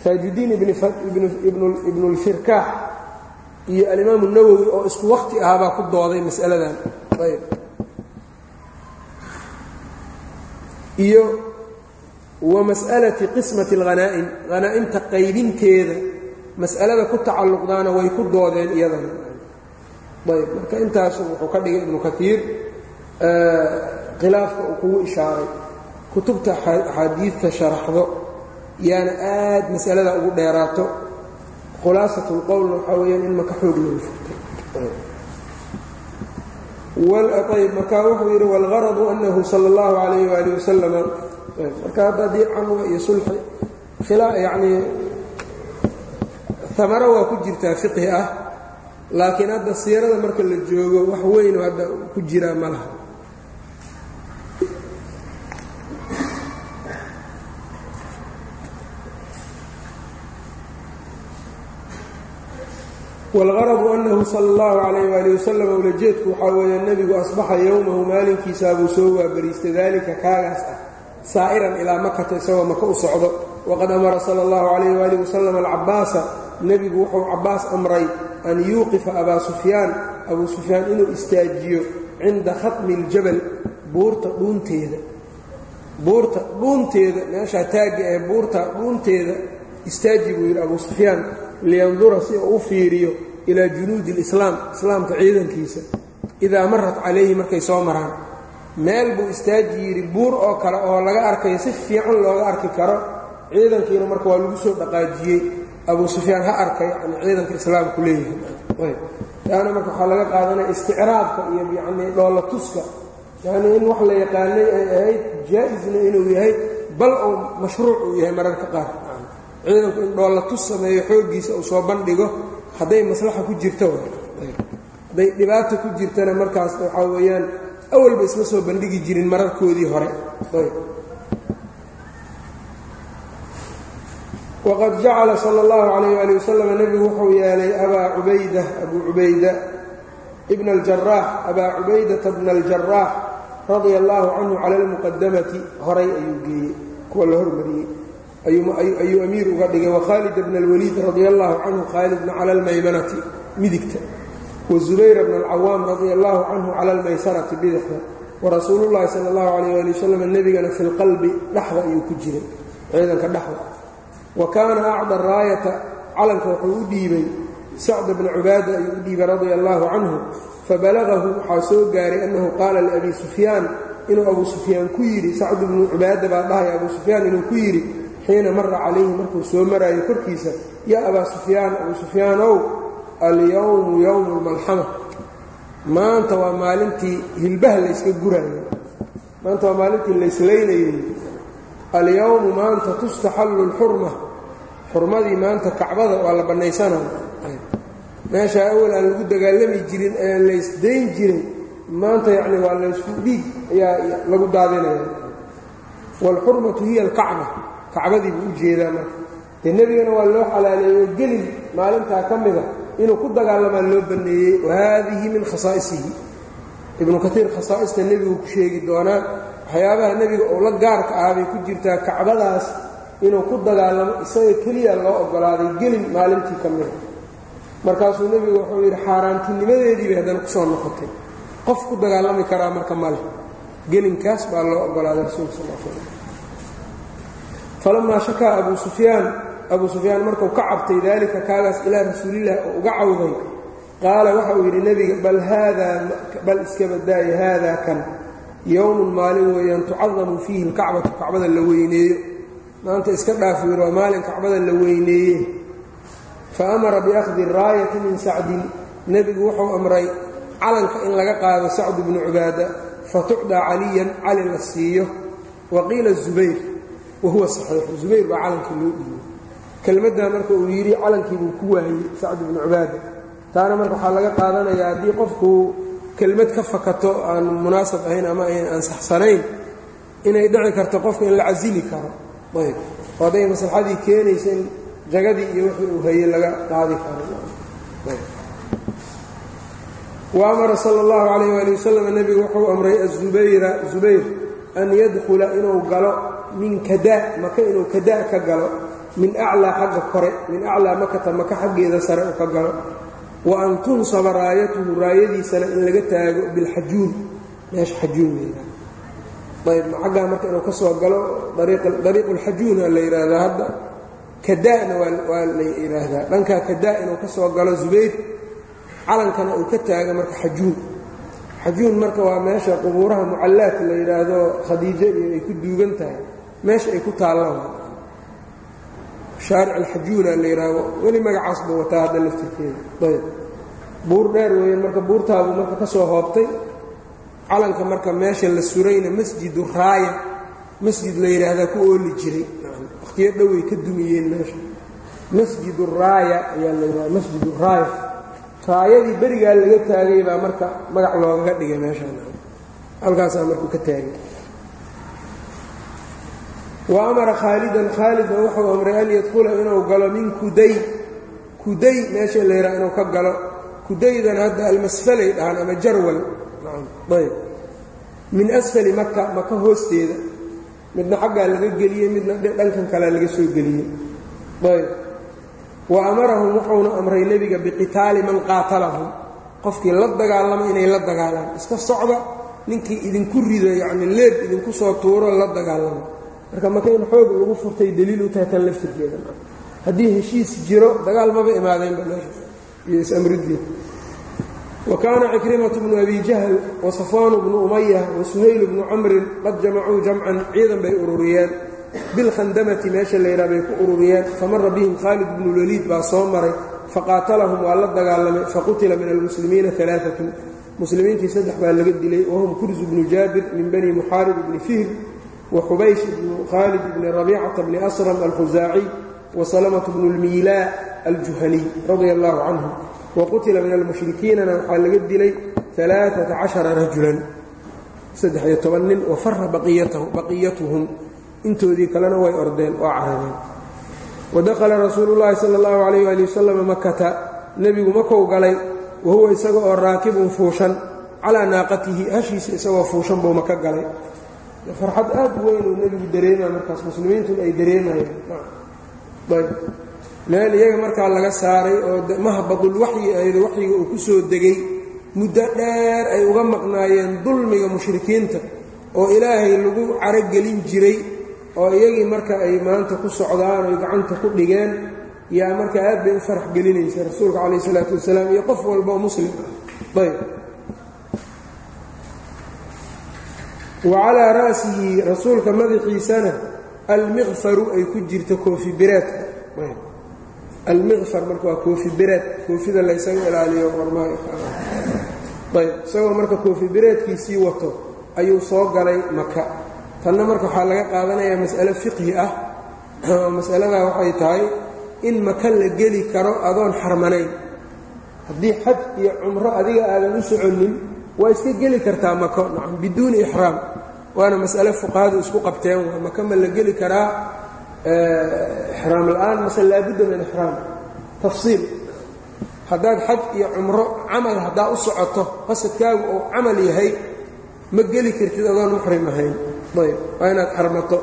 A: Taajuddiin ibnu lfirkaax iyo alimaamu nawowi oo isku waqti ahaabaa ku dooday mas'aladan. Ayb iyo wa mas'alati qismati alghanaa'im hanaa'imta qaybinteeda mas'alada ku tacalluqdaana way ku doodeen iyadana ayb marka intaasu wuxuu ka dhigay ibnu kaiir khilaafka uu kugu ishaaray kutubta axaadiidta sharaxdo yaana aad mas'alada ugu dheeraato khulaasat lqowlna waxaa weeyaan in maka xoog lagu furtay ayb markaa wuxuu yidhi wاlgaradu anahu salى اllahu alayh wali wasalama marka hadda haddii canwa iyo sulxi yanii amaro waa ku jirtaa fiqhi ah laakiin hadda siirada marka la joogo wax weynoo hadda ku jiraa ma laha wاlgaradu anahu sala اllahu calayh waali wasalam owlajeedku waxaa weeye nebigu asbaxa yowmahu maalinkiisaa buu soo waabariistay daalika kaagaas ah saa'iran ilaa makata isagoo maka u socdo waqad amara sala اllahu calayh waali wasalam alcabaasa nebigu wuxuu cabaas amray an yuuqifa abaa sufyaan abuu sufyaan inuu istaajiyo cinda khatmi اljabal buurta dhuunteeda. Buurta dhuunteeda meeshaa taagga ee buurta dhuunteeda istaaji buu yidhi abuu sufyaan liyandura si uu u fiiriyo ilaa junuudi اlislaam islaamka ciidankiisa. Idaa marat calayhi markay soo maraan. Meel buu istaaji yidhi buur oo kale oo laga arkayo si fiican looga arki karo ciidankiina marka waa lagu soo dhaqaajiyey abuu sufyaan ha arkay yani ciidanka islaamku leeyahay. Taana marka waxaa laga qaadanaya isticraabka iyo yanii dhoolla tuska. Yanii in wax la yaqaanay ay ahayd jaa-isna inuu yahay bal uu mashruuc uu yahay mararka qaar. Ciidanku in dhoolla tus sameeyo xooggiisa uu soo bandhigo hadday maslaxa ku jirto hadday dhibaata ku jirtana markaas waxaa weeyaan awalba isma soo bandhigi jirin mararkoodii hore waqad jacala sala اllahu calayh ali wasalam nebigu wuxuu yeelay abaa cubayda abuu cubayda ibn اljaraax abaa cubaydata bna اljaraax radia allaahu canhu cala almuqadamati horay ayuu geeyey kuwa la hormariyey ayuu amiir uga dhigay wakhaalid bna اlwaliid radia allahu canhu khaalidna cala almaymanati midigta wazubayr bna alcawaam radia allahu canhu cala almaysarati bidixda warasuulu llahi sala allahu alayh ali wasalam nebigana fi lqalbi dhexda ayuu ku jiray ciidanka dhexda wa kaana acda raayata calanka wuxuu u dhiibay sacda bna cubaada ayuu u dhiibay radia allahu canhu fabalagahu waxaa soo gaaray annahu qaala liabi sufyaan inuu abu sufyaan ku yidhi sacdu bnu cubaada baa dhahay abu sufyaan inuu ku yidhi xiina mara calayhi markuu soo maraayo korkiisa yaa abaa sufyaan abu sufyaanow alyowmu yowmu lmalxama maanta waa maalintii hilbaha layska guraayo maanta waa maalintii layslaynayey alyowmu maanta tustaxallu lxurma. Xurmadii maanta kacbada waa la bannaysanayo meesha awal aan lagu dagaalami jirin ee laysdayn jiray maanta yacni waa laysku dhiig ayaa lagu daadinaya waalxurmatu hiya alkacba. Kacbadii buu u jeedaa marka. Dee nebigana waa loo xalaaleeyo gelin maalintaa ka mida inuu ku dagaalamaa loo banneeyey. Wahaadihi min khasaa'isihi. Ibnu kaiir khasaa'ista nebigu ku sheegi doonaa waxyaabaha nebiga oo la gaarka ah bay ku jirtaa kacbadaas inuu ku dagaalamo isaga keliya loo oggolaaday gelin maalintii ka mida markaasuu nebigu wuxuu yidhi xaaraantinimadeediibay haddana ku soo noqotay. Qof ku dagaalami karaa marka male gelinkaas baa loo oggolaaday rasuulka sal slam falamaa shakaa abuu sufyaan abuu sufyaan markuu ka cabtay daalika kaagaas ilaa rasuulilah oo uga cawday qaala waxa uu yidhi nebiga bal haadaa bal iska haadaa kan yowmun maalin weeyaan tucadamu fiihi lkacbatu kacbada la weyneeyo. Maanta iska dhaaf yidhi waa maalin kacbada la weyneeye fa amara biakhdi raayati min sacdin. Nebigu wuxuu amray calanka in laga qaado sacdu bnu cubaada fatucdaa caliyan cali la siiyo. Wa qiila zubayr wahuwa saxiixu zubayr baa calankii loo dhiibay kelmaddaa marka uu yidhi calankii buu ku waayey sacdu bnu cubaada. Taana marka waxaa laga qaadanayaa haddii qofku kelmad ka fakato aan munaasab ahayn ama aan saxsanayn inay dhici karto qofka in la casili karo. Ayb. Oo hadday maslaxadii keenaysa in jagadii iyo wixii uu hayey laga qaadi karo. Wa amara sala allahu calayh waali wasalam nebigu wuxuu amray azubayra zubayr an yadkhula inuu galo min kadaa maka inuu kadaa ka galo min aclaa xagga kore min aclaa makata maka xaggeeda sare uu ka galo wa an tunsaba raayatuhu raayadiisana in laga taago bilxajuun meesha xajuun ayb xaggaa marka inuu ka soo galo dariiqu la yidhaahdaa hadda. Kadaana waa la yidhaahdaa dhankaa kadaa inuu ka soo galo zubayr calankana uu ka taaga marka xajuun xajuun marka waa meesha qubuuraha mucallaat la yidhaahdo khadiijo iyo ay ku duugan tahay. Meesha ay ku taallaan shaaric alxajuuna la yidhaahdo weli magacaas wataa hadda laftirkeeda. Ayb buur dheer weeyaan marka buurtaabuu marka ka soo hoobtay calanka marka meesha la surayna masjidu raaya masjid la yidhaahdaa ku ooli jiray. Wakhtiyo dhoway ka dumiyeen meesha. Masjidu raaya ayaa la yidhahda masjidu raaya. Raayadii berigaa laga taagay baa marka magac loogaga dhigay meeshaan halkaasaa markuu ka taagay wa amara khaalidan khaalidna wuxuu amray an yadkhula inuu galo min kuday. Kuday meesha la yidhaha inuu ka galo. Kudaydan hadda almasfalay dhahaan ama jarwal. Ayb. Min asfali maka maka hoosteeda. Midna xaggaa laga geliyey midna dhankan kalea laga soo geliyey ayb. Wa amarahum wuxuuna amray nebiga biqitaali man qaatalahum. Qofkii la dagaalama inay la dagaalaan. Iska socda ninkii idinku rido yacni leeb idinku soo tuuro la dagaalama marka maka in xoog lagu furtay daliil u tahay tan laftirkeeda haddii heshiis jiro dagaal maba imaadeenba meesha. Iyo is-amrideed wa kaana cikrimatu bnu abi jahl wa safwaanu bnu umaya wa suhayl bnu camrin qad jamacuu jamcan ciidan bay ururiyeen. Bilkhandamati meesha layidhaha bay ku ururiyeen. Famara bihim khaalid bnu lwaliid baa soo maray. Faqaatalahum waa la dagaalamay. Faqutila min almuslimiina alaaatun muslimiintii saddex baa laga dilay. Wahum kurzu bnu jaabir min bani muxaarib bni fihr wa xubaysh bnu khaalid bni rabiicata bni asram alkhusaaciy wa salamatu bnu lmiilaa aljuhaniy radia allahu canhu wa qutila min almushrikiinana waxaa laga dilay alaaata cashara rajulan saddex-iyo toban nin wa fara baqiyatuhum intoodii kalena way ordeen oo carareen wa dakhala rasuulu llaahi sala allahu calayh waali wasalam makata nebigu makou galay wa isaga oo raakibun fuushan calaa naaqatihi hashiisa isagoo fuushan buu maka galay farxad aad u weyn uu nebigu dareemaya markaas muslimiintuna ay dareemayeen ayb. Meel iyaga markaa laga saaray oo mahbadul waxyi ahayd waxyiga uu ku soo degay muddo dheer ay uga maqnaayeen dulmiga mushrikiinta oo ilaahay lagu carogelin jiray oo iyagii marka ay maanta ku socdaan oy gacanta ku dhigeen yaa marka aad bay u farax gelinaysa rasuulka calayh isalaatu wasalaam iyo qof walba oo muslim ah. Ayb wa calaa ra'sihi rasuulka madaxiisana almiqfaru ay ku jirto koofi biraadka almiqfar marka waa koofi biraad. Koofida laysaga ilaaliyo ayb isagoo marka koofi biraadkiisii wato ayuu soo galay maka tanna marka waxaa laga qaadanayaa mas'alo fiqhi ah. Masaladaa waxay tahay in maka la geli karo adoon xarmanayn. Haddii xaj iyo cumro adiga aadan u soconin waa iska geli kartaa mako biduuni ixraam waana mas'ale fuqahadu isku qabteen maka ma la geli karaa ixraam la'aan mase laabudda min ixraam. Tafsiil. Haddaad xaj iyo cumro camal haddaa u socoto qasadkaagu uu camal yahay ma geli kartid adoon muxrim ahayn. Ayb waa inaad xarmato.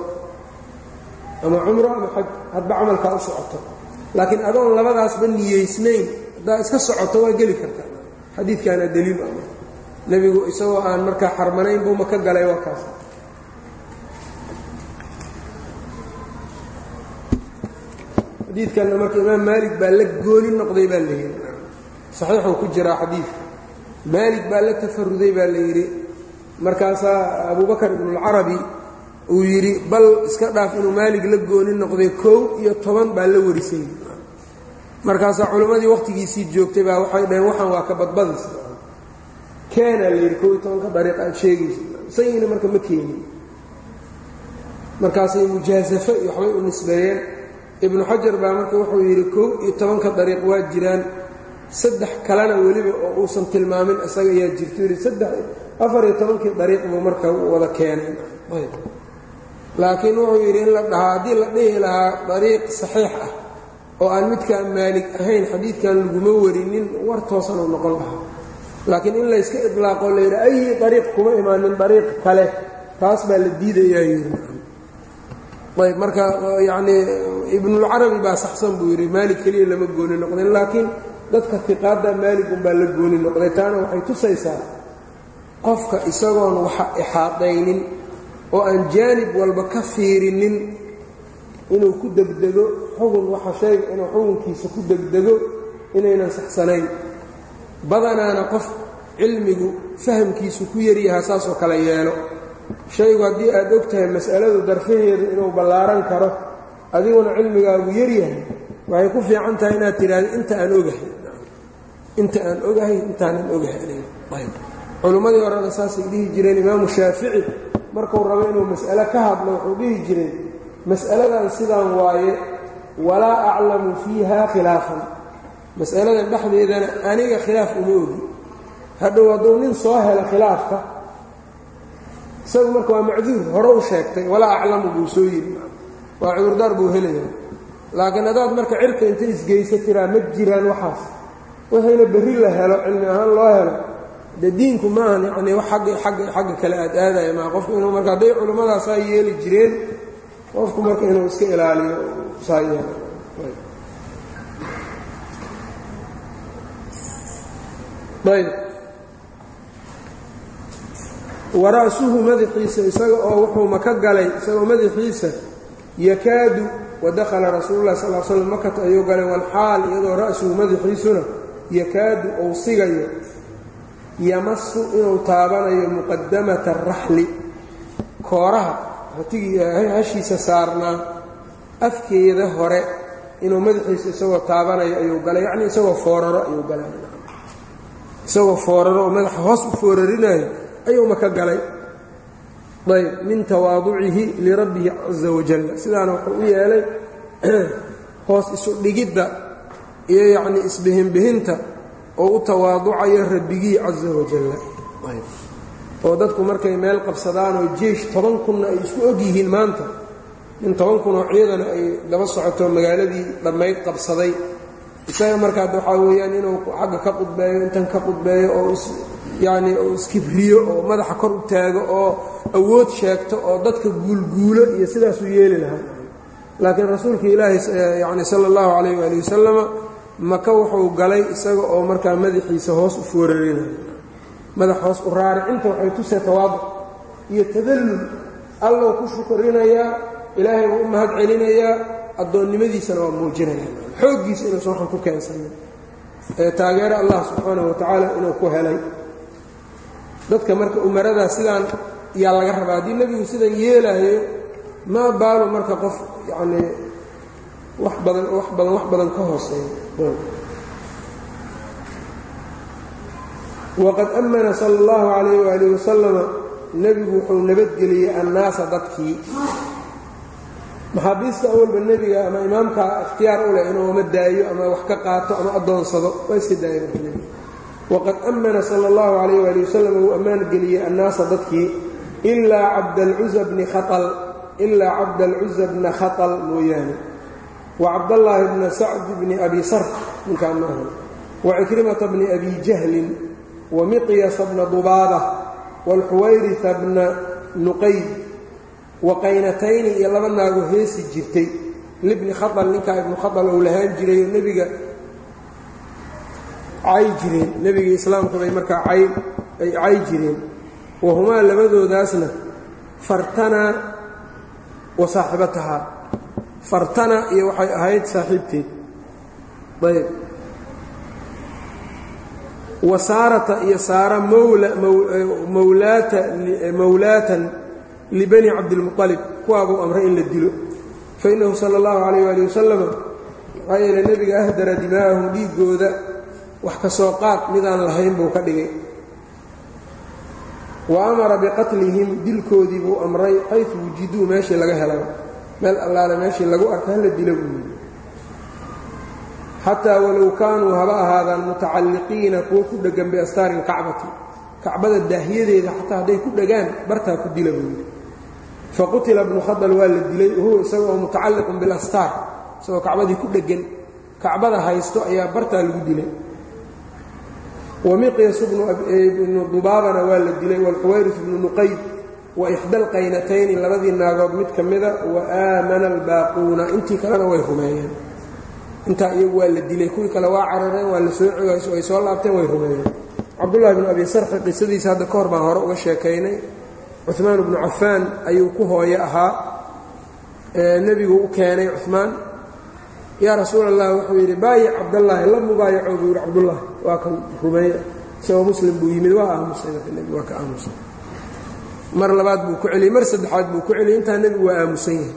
A: Ama cumro ama xaj hadba camalkaa u socoto. Laakiin adoon labadaasba niyeysnayn haddaa iska socoto waa geli kartaa. Xadiidkaana daliil ah nebigu isagoo aan markaa xarmanayn buu maka galay waa kaas xadiidkanna marka imaam maalik baa la gooni noqday baa la yidhi. Saxiixuu ku jiraa xadiidka maalik baa la tafaruday baa la yidhi. Markaasaa abubakar ibnuulcarabi uu yidhi bal iska dhaaf inuu maalig la gooni noqday kow iyo toban baa la warisay. Markaasaa culimmadii wakhtigiisii joogtay baa waxay dhaheen waxaan waa ka badbadis keenaa la yidhi kow iyo tobanka dariiq aad sheegaysa isagiina marka ma keenin. Markaasay mujaasafo iyo waxbay u nisbeeyeen. Ibnu xajar baa marka wuxuu yidhi kow iyo tobanka dariiq waa jiraan. Saddex kalena weliba oo uusan tilmaamin isaga ayaa jirto. Yidhi saddex afar iyo tobankii dariiq buu marka wada keenay. Laakiin wuxuu yidhi in la dhahaa haddii la dhihi lahaa dariiq saxiix ah oo aan midkaan maalig ahayn xadiidkan laguma warinin war toosan uu noqon lahaa laakiin in layska idlaaqo la yidhi ayi dariiq kuma imaanin dariiq kale. Taas baa la diidayaa marka yacnii ibnulcarabi baa saxsan buu yidhi maalig keliya lama gooni noqdin laakiin dadka fiqaadda maaligun baa la gooni noqday. Taana waxay tusaysaa qofka isagoon waxa ixaadaynin oo aan jaanib walba ka fiirinin inuu ku degdego xugun waxa sheega inuu xugunkiisa ku degdego inaynan saxsanayn badanaana qof cilmigu fahamkiisu ku yaryahaa saasoo kale yeelo. Shaygu haddii aad og tahay mas'aladu darfaheedu inuu ballaaran karo adiguna cilmigaagu yaryahay waxay ku fiican tahay inaad tidhaahdo inta aan ogahay. Inta aan ogahay intaanan ogahay ayb culimmadii horena saasay dhihi jireen imaamu shaafici markuu rabo inuu mas'ale ka hadlo wuxuu dhihi jiray mas'aladan sidaan waaye walaa aclamu fiiha khilaafan mas'aladan dhexdeedana aniga khilaaf uma ogi. Hadhow hadduu nin soo helo khilaafka isagu marka waa macduur hore u sheegtay walaa aclamu buu soo yidhi. Waa cudurdaar buu helaya laakiin haddaad marka cirka inta isgeysa tiraa ma jiraan waxaas. Waxayna berri la helo cilmi ahaan loo helo. De diinku maahan yacnii wax agga agga xagga kale aad aadaya maa qofku inuu marka hadday culimmadaasaa yeeli jireen qofku marka inuu iska ilaaliyo saa yeelo wara'suhu madaxiisa isaga oo wuxuu maka galay isagoo madaxiisa yakaadu wadakhala rasuulu lah sal l slam makata ayuu galay walxaal iyadoo ra'suhu madaxiisuna yakaadu uu sigayo yamasu inuu taabanayo muqadamata araxli kooraha hashiisa saarnaa afkeeda hore inuu madaxiisa isagoo taabanayo ayuu galay yacnii isagoo fooraro ayuu galay isagoo fooraro oo madaxa hoos u foorarinayo ayuu maka galay. Ayb min tawaaducihi lirabbihi caza wajalla sidaana wuxuu u yeelay hoos isu dhigidda iyo yacnii isbihinbihinta oo u tawaaducayo rabbigii caza wajalla oo dadku markay meel qabsadaanoo jeish toban kunna ay isku og yihiin maanta in toban kun oo ciidana ay daba socoto magaaladii dhammayd qabsaday isaga markaad waxaa weeyaan inuu xagga ka qudbeeyo intan ka qudbeeyo oo yacni uu iskibriyo oo madaxa kor u taago oo awood sheegto oo dadka guulguulo iyo sidaasuu yeeli lahaa. Laakiin rasuulka ilaahi yacni sala allahu calayh waali wasalama maka wuxuu galay isaga oo markaa madaxiisa hoos u foorarinayo madax hoos u raaricinta waxay tusee tawaaduc iyo tadallul. Allou ku shukrinayaa ilaahay buu u mahad celinayaa addoonnimadiisana waa muujinaya xooggiisa inuusan waxan ku keensanin ee taageero allah subxaanahu watacaala inuu ku helay. Dadka marka umaradaas sidaan yaa laga rabaa haddii nebigu sidan yeelaayo maa baalu marka qof yacnii wax badan wax badan wax badan ka hooseeyo. Waqad amana sala allahu calayh waalihi wasalama nebigu wuxuu nabadgeliyey annaasa dadkii maxaabiista awalba nebiga ama imaamka ikhtiyaar u leh inuu ama daayo ama wax ka qaato ama addoonsado waa iska daaya marka waqad amana sala allahu calayh waali wasalam wuu ammaan geliyey annaasa dadkii ilaa cabdalcuza bni khaal ilaa cabdalcuza bna khatal mooyaane. Wa cabdallaahi bna sacd bni abi sarx ninkaan maaha wa cikrimata bni abi jahlin wa miqyasa bna dubaada waalxuwayrita bna nuqayd wa qaynatayni iyo laba naago heesi jirtay. Libni khaal ninkaa ibnu khaal ou lahaan jiray oo nebiga cay jireen. Nebiga islaamka bay markaa cay ay cay jireen. Wahumaa labadoodaasna fartana wa saaxibatahaa fartana iyo waxay ahayd saaxiibteed ayb. Wa saarata iyo saara mawlaatan libani cabdilmualib kuwaabuu amray in la dilo. Fa innahu sala allahu calayh waali wasalama maxaa yeele nebiga ahdara dimaa'ahum dhiiggooda wax ka soo qaad midaan lahayn buu ka dhigay. Wa amara biqatlihim dilkoodii buu amray xaysu wujiduu meeshii laga helaba meel allaale meeshii lagu arka hala dila buu yidhi. Xataa walow kaanuu haba ahaadaan mutacalliqiina kuwo ku dheggan biastaari ilkacbati kacbada daahyadeeda xataa hadday ku dhegaan bartaa ku dila buu yidhi faqutila bnu khadal waa la dilay wahuwa isagoo mutacalliqun bilastaar isagoo kacbadii ku dheggan. Kacbada haysto ayaa bartaa lagu dilay. Wamiqyas bnu dubaabana waa la dilay waalxuwayris bnu nuqayd wa ixda alqaynatayni labadii naagood mid ka mida wa aamana albaaquuna intii kalena way rumeeyeen. Intaa iyagu waa la dilay kuwii kale waa carareen waa la soo cogayso ay soo laabteen way rumeeyeen. Cabdullahi bnu abi sarxi qisadiisa hadda ka hor baan hore uga sheekaynay cumaan bnu cafaan ayuu ku hooye ahaa nebigu u keenay cumaan yaa rasuul allah wuxuu yidhi baayic cabdallaahi la mubaayaco buu yidhi cabdullaahi waa kan rumeeye isagoo muslim buu yimid waa aamusay marka nebigu waa ka aamusay mar labaad buu ku celiyey mar saddexaad buu ku celiyey intaa nebigu waa aamusan yahay.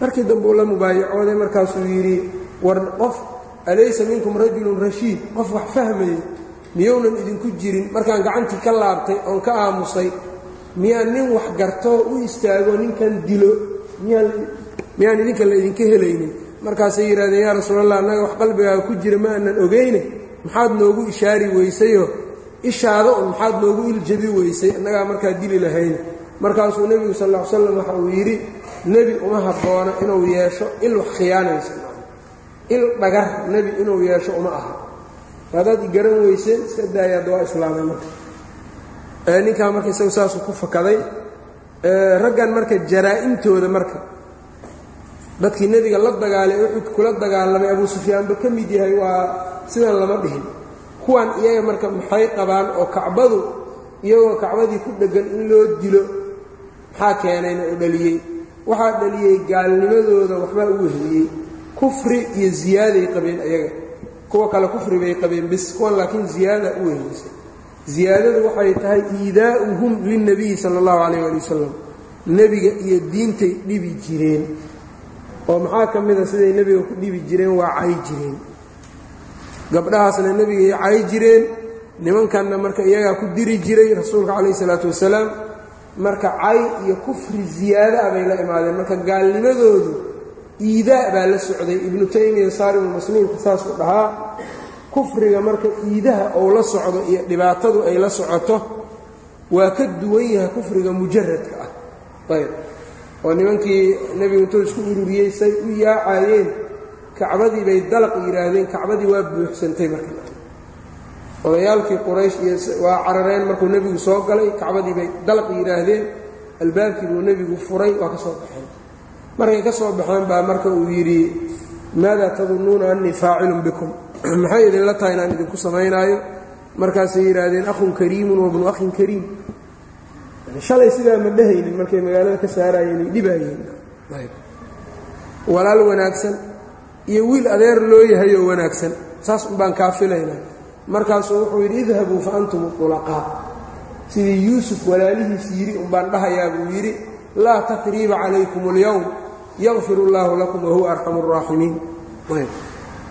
A: Markii dambe uu mubaayacooday markaasuu yidhi war qof alaysa minkum rajulun rashiid qof wax fahmaya miyounan idinku jirin markaan gacantii ka laabtay oon ka aamusay miyaan nin wax gartoo u istaago ninkan dilo miyaan idinka la idinka helaynin? Markaasay yidhahdeen yaa rasuulallah annaga wax qalbigaaga ku jira ma aanan ogeyne? Maxaad noogu ishaari weysayoo ishaada un maxaad noogu iljabi weysay? Annagaa markaa dili lahayne markaasuu nebigu sal ll slam waxa uu yidhi nebi uma habboona inuu yeesho il wax khiyaanaysa. Il dhagar nebi inuu yeesho uma aha. Haddaad i garan weyseen iska daaya waa islaamay marka ninkaa marka isagu saasuu ku fakaday raggan marka jaraa-imtooda marka dadkii nebiga la dagaalay uxud kula dagaalamay abuu sufyaanba ka mid yahay waa sidan lama dhihin. Kuwan iyaga marka maxay qabaan oo kacbadu iyagoo kacbadii ku dheggan in loo dilo maxaa keenayna oo dhaliyey waxaa dhaliyey gaalnimadooda waxbaa u weheliyey kufri iyo ziyaaday qabeen ayaga. Kuwa kale kufri bay qabeen bis kuwan laakiin ziyaada u wehelisay ziyaadadu waxay tahay iidaa'uhum lilnabiyi sala allahu calayh ali wasalam nebiga iyo diintay dhibi jireen. Oo maxaa ka mida siday nebiga ku dhibi jireen? Waa cay jireen. Gabdhahaasna nebigay cay jireen. Nimankanna marka iyagaa ku diri jiray rasuulka calayhi salaatu wasalaam marka cay iyo kufri ziyaada ah bay la imaadeen. Marka gaalnimadoodu iidaa baa la socday. Ibnu taymiya saarimulmasluulka saasuu dhahaa kufriga marka iidaha ou la socdo iyo dhibaatadu ay la socoto waa ka duwan yahay kufriga mujaradka ah. Ayb. Oo nimankii nebigu intuu isku ururiyey say u yaacayeen kacbadii bay dalaq yidhaahdeen kacbadii waa buuxsantay marka. Odayaalkii quraysh iyo waa carareen markuu nebigu soo galay kacbadii bay dalaq yidhaahdeen albaabkii buu nebigu furay waa ka soo baxeen. Markay ka soo baxeen baa marka uu yidhi maadaa tadunnuuna annii faacilun bikum maxay idinla tahay inaan idinku samaynaayo markaasay yidhaahdeen akhun kariimun wabnu akhin kariim shalay sidaa ma dhehaynin markay magaalada ka saaraayeen ay dhibaayeen walaal wanaagsan iyo wiil adeer loo yahay oo wanaagsan saas unbaan kaa filaynaa markaasuu wuxuu yidhi idhabuu fa antum ulaqaa sidii yuusuf walaalihiis yidhi unbaan dhahayaa buu yidhi laa taqriiba calaykum اlyowm yakfir اllaahu lakum wahuwa arxamu الraaximiin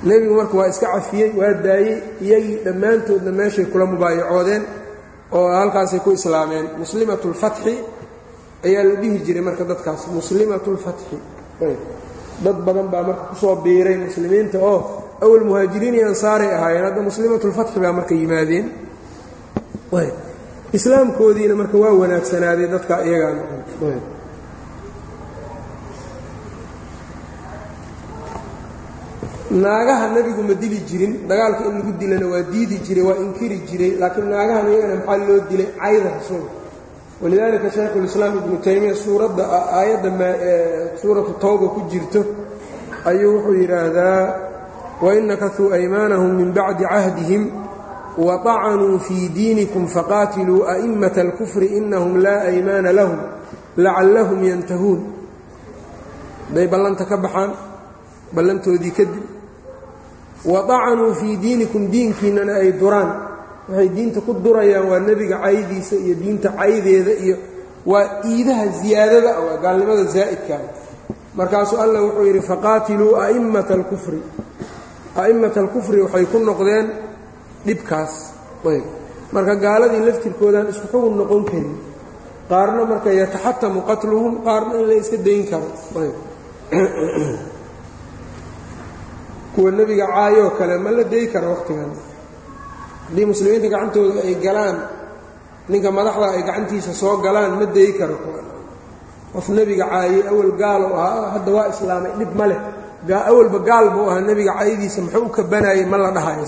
A: nebigu marka waa iska cafiyey waa daayey iyagii dhammaantoodna meeshay kula mubaayacoodeen oo halkaasay ku islaameen muslimat اlfatxi ayaa la dhihi jiray marka dadkaas muslimat اlfatxi dad badan baa marka kusoo biiray muslimiinta oo awal muhaajiriin iyo ansaaray ahaayeen hadda muslimat اlfatxi baa marka yimaadeen islaamkoodiina marka waa wanaagsanaaday dadka iyagaa naagaha nebigu ma dili jirin dagaalka in lagu dilana waa diidi jiray waa inkiri jiray laakiin naagahan iyagana maxaa loo dilay cayda rasuulka walidaalika shaykhulislaam ibnu taymiya suuradda aayadda suuratu tawba ku jirto ayuu wuxuu yidhaahdaa wain nakasuu aymaanahum min bacdi cahdihim waطacanuu fii diinikum faqaatiluu a'immata alkufri inahum laa aymaana lahum lacallahum yantahuun. Hadday ballanta ka baxaan ballantoodii kadib waطacanuu fii diinikum diinkiinnana ay duraan waxay diinta ku durayaan waa nebiga caydiisa iyo diinta caydeeda iyo waa iidaha ziyaadada waa gaalnimada zaa'idkaa markaasuu allah wuxuu yidhi faqaatiluu a'immata alkufri a'immata alkufri waxay ku noqdeen dhibkaas ayb marka gaaladii laftirkoodaan isku xugun noqon karin qaarna marka yataxatamu qatluhum qaarna in la iska dayn karo ayb kuwa nebiga caayoo kale ma la day karo wakhtigan haddii muslimiinta gacantooda ay galaan ninka madaxda ay gacantiisa soo galaan ma day karo qof nebiga caayey awal gaalo ahaa hadda waa islaamay dhib ma leh. Awalba gaal buu ahaa nebiga caayadiisa muxuu u kabanayay ma la dhahayo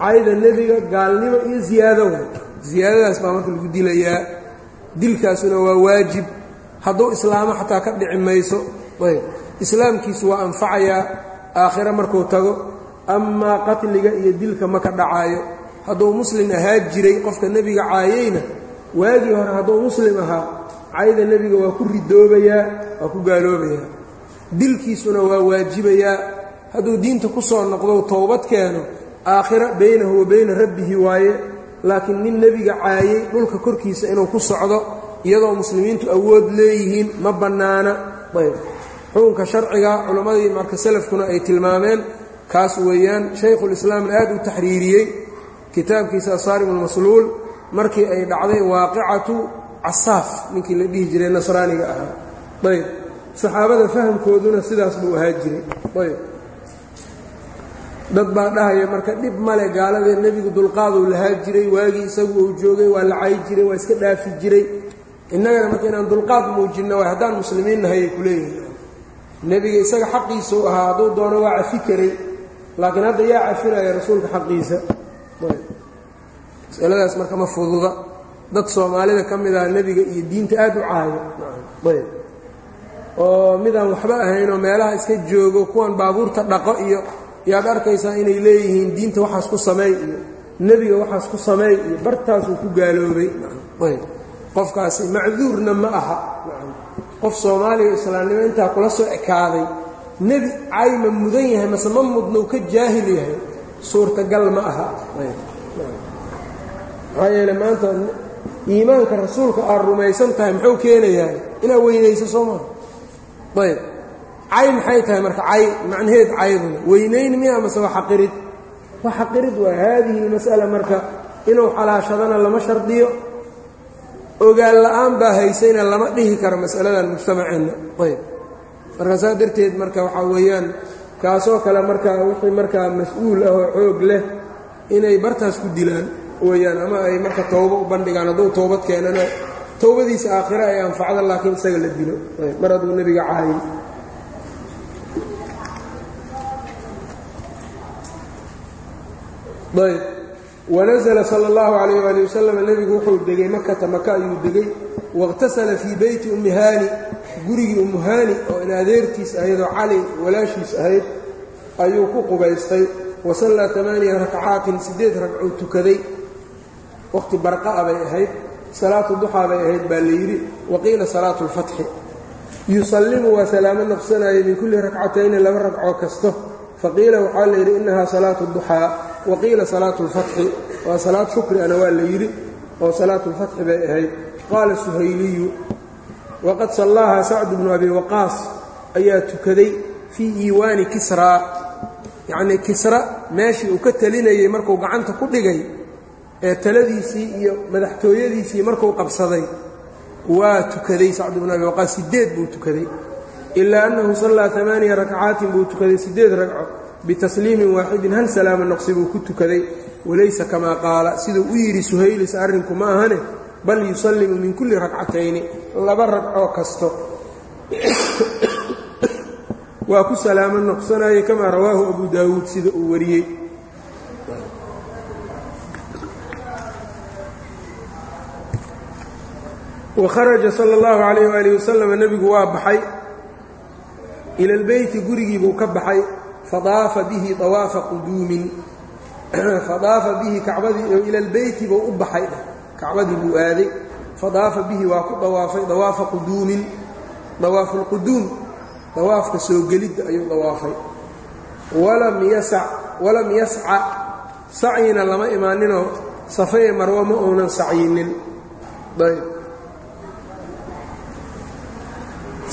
A: cayda nebiga gaalnimo iyo ziyaado way ziyaadadaas baa marka lagu dilayaa. Dilkaasuna waa waajib. Hadduu islaamo xataa ka dhici mayso ayb. Islaamkiisu waa anfacayaa aakhiro markuu tago amaa qatliga iyo dilka ma ka dhacaayo. Hadduu muslim ahaa jiray qofka nebiga caayeyna waagii hore hadduu muslim ahaa cayda nebiga waa ku ridoobayaa waa ku gaaloobayaa. Dilkiisuna waa waajibayaa. Hadduu diinta ku soo noqdo towbad keeno aakhira baynahu wa bayna rabbihi waaye. Laakiin nin nebiga caayey dhulka korkiisa inuu ku socdo iyadoo muslimiintu awood leeyihiin ma bannaana. Ayb xukunka sharciga culammadii marka salafkuna ay tilmaameen kaas weeyaan shaykhulislaamna aad u taxriiriyey kitaabkiisa asaarimulmasluul markii ay dhacday waaqicatu casaaf ninkii la dhihi jiray nasraaniga ahaa. Ayb. Saxaabada fahamkooduna sidaas buu ahaa jiray. Ayb. Dad baa dhahaya marka dhib male gaaladee nebigu dulqaaduu lahaa jiray waagii isagu uu joogay waa la cay jiray waa iska dhaafi jiray. Innagana marka inaan dulqaad muujinno waay haddaan muslimiin nahay ay ku leeyihiin nebiga isaga xaqiisuu ahaa hadduu doono waa cafi karay. Laakiin hadda yaa cafinaya rasuulka xaqiisa. Masaladaas marka ma fududa. Dad soomaalida ka mid aha nebiga iyo diinta aad u caayo. Ayb oo midaan waxba ahaynoo meelaha iska joogo kuwan baabuurta dhaqo iyo yaad arkaysaa inay leeyihiin diinta waxaas ku sameey iyo nebiga waxaas ku sameey iyo bartaasuu ku gaaloobay. Ayb qofkaasi macduurna ma aha qof soomaaliya islaamnimo intaa kula soo ekaaday nebi cay ma mudan yahay mase ma mudnou ka jaahil yahay? Suurtagal ma aha. Maxaa yeele maanta iimaanka rasuulka aad rumaysan tahay muxuu keenayaa inaad weynayso soo maa ayb. Cay maxay tahay marka cay macnaheed cayduna. Weynayn miya mase waa xaqirid? Waa xaqirid waa haadihi mas'ala marka inuu xalaashadana lama shardiyo ogaan la'aan baa haysayna lama dhihi karo masaladan mujtamaceenna. Ayb. Marka saa darteed marka waxaa weeyaan kaasoo kale markaa wixii markaa mas'uul ah oo xoog leh inay bartaas ku dilaan weyaan ama ay marka towbo u bandhigaan hadduu towbad keenana towbadiisa aakhira ay anfacda laakiin isaga la dilo. Mar hadduu nebiga caayin ayb wanasla sala اllahu calayh ali wasalam nebigu wuxuu degay makata maka ayuu degay waاqtasala fii beyti ummi haani gurigii ummu haani oo in adeertiis ahayd oo cali walaashiis ahayd ayuu ku qubaystay wasallaa amaaniya rakcaatin siddeed ragcuu tukaday waqhti barqa'a bay ahayd salaatu duxaa bay ahayd baa la yidhi waqiila salaatu اlfatxi yusallimu waa salaamo naqsanayay min kulli rakcatayni laba ragcoo kasto faqiila waxaa la yidhi innahaa salaatu duxaa waqiila salaatu اlfatxi waa salaad shukri ana waa la yidhi oo salaatu اlfatxi bay ahayd. Qaala suhayliyu waqad sallaaha sacdu bnu abi waqaas ayaa tukaday fii iiwaani kisraa yacnii kisra meeshii uu ka talinayey markuu gacanta ku dhigay ee taladiisii iyo madaxtooyadiisii markuu qabsaday waa tukaday sacdu bnu abi waqaas siddeed buu tukaday. Ilaa annahu sallaa amaaniya rakcaatin buu tukaday siddeed ragco bitasliimin waaxidin hal salaama noqsi buu ku tukaday walaysa kamaa qaala siduu u yidhi suhaylis arrinku ma ahane bal yusallimu min kulli rakcatayni laba ragcoo kasto waa ku salaamo noqsanayay kamaa rawaahu abu daawuud sida uu wariyey wakharaja sala allahu calayh waalihi wasalam nebigu waa baxay ila gurigii buu ka baxay fadaafa bihi awaafa quduumin. Fadaafa bihi kacbadii ila lbeyti buu u baxay. Kacbadii buu aaday. Fadaafa bihi waa ku dawaafay dawaafa quduumin. Dawaafu lquduum dawaafka soo gelidda ayuu dawaafay. Walam yasca. Sacyina lama imaaninoo safeye marwo ma uunan sacyinin. Ayb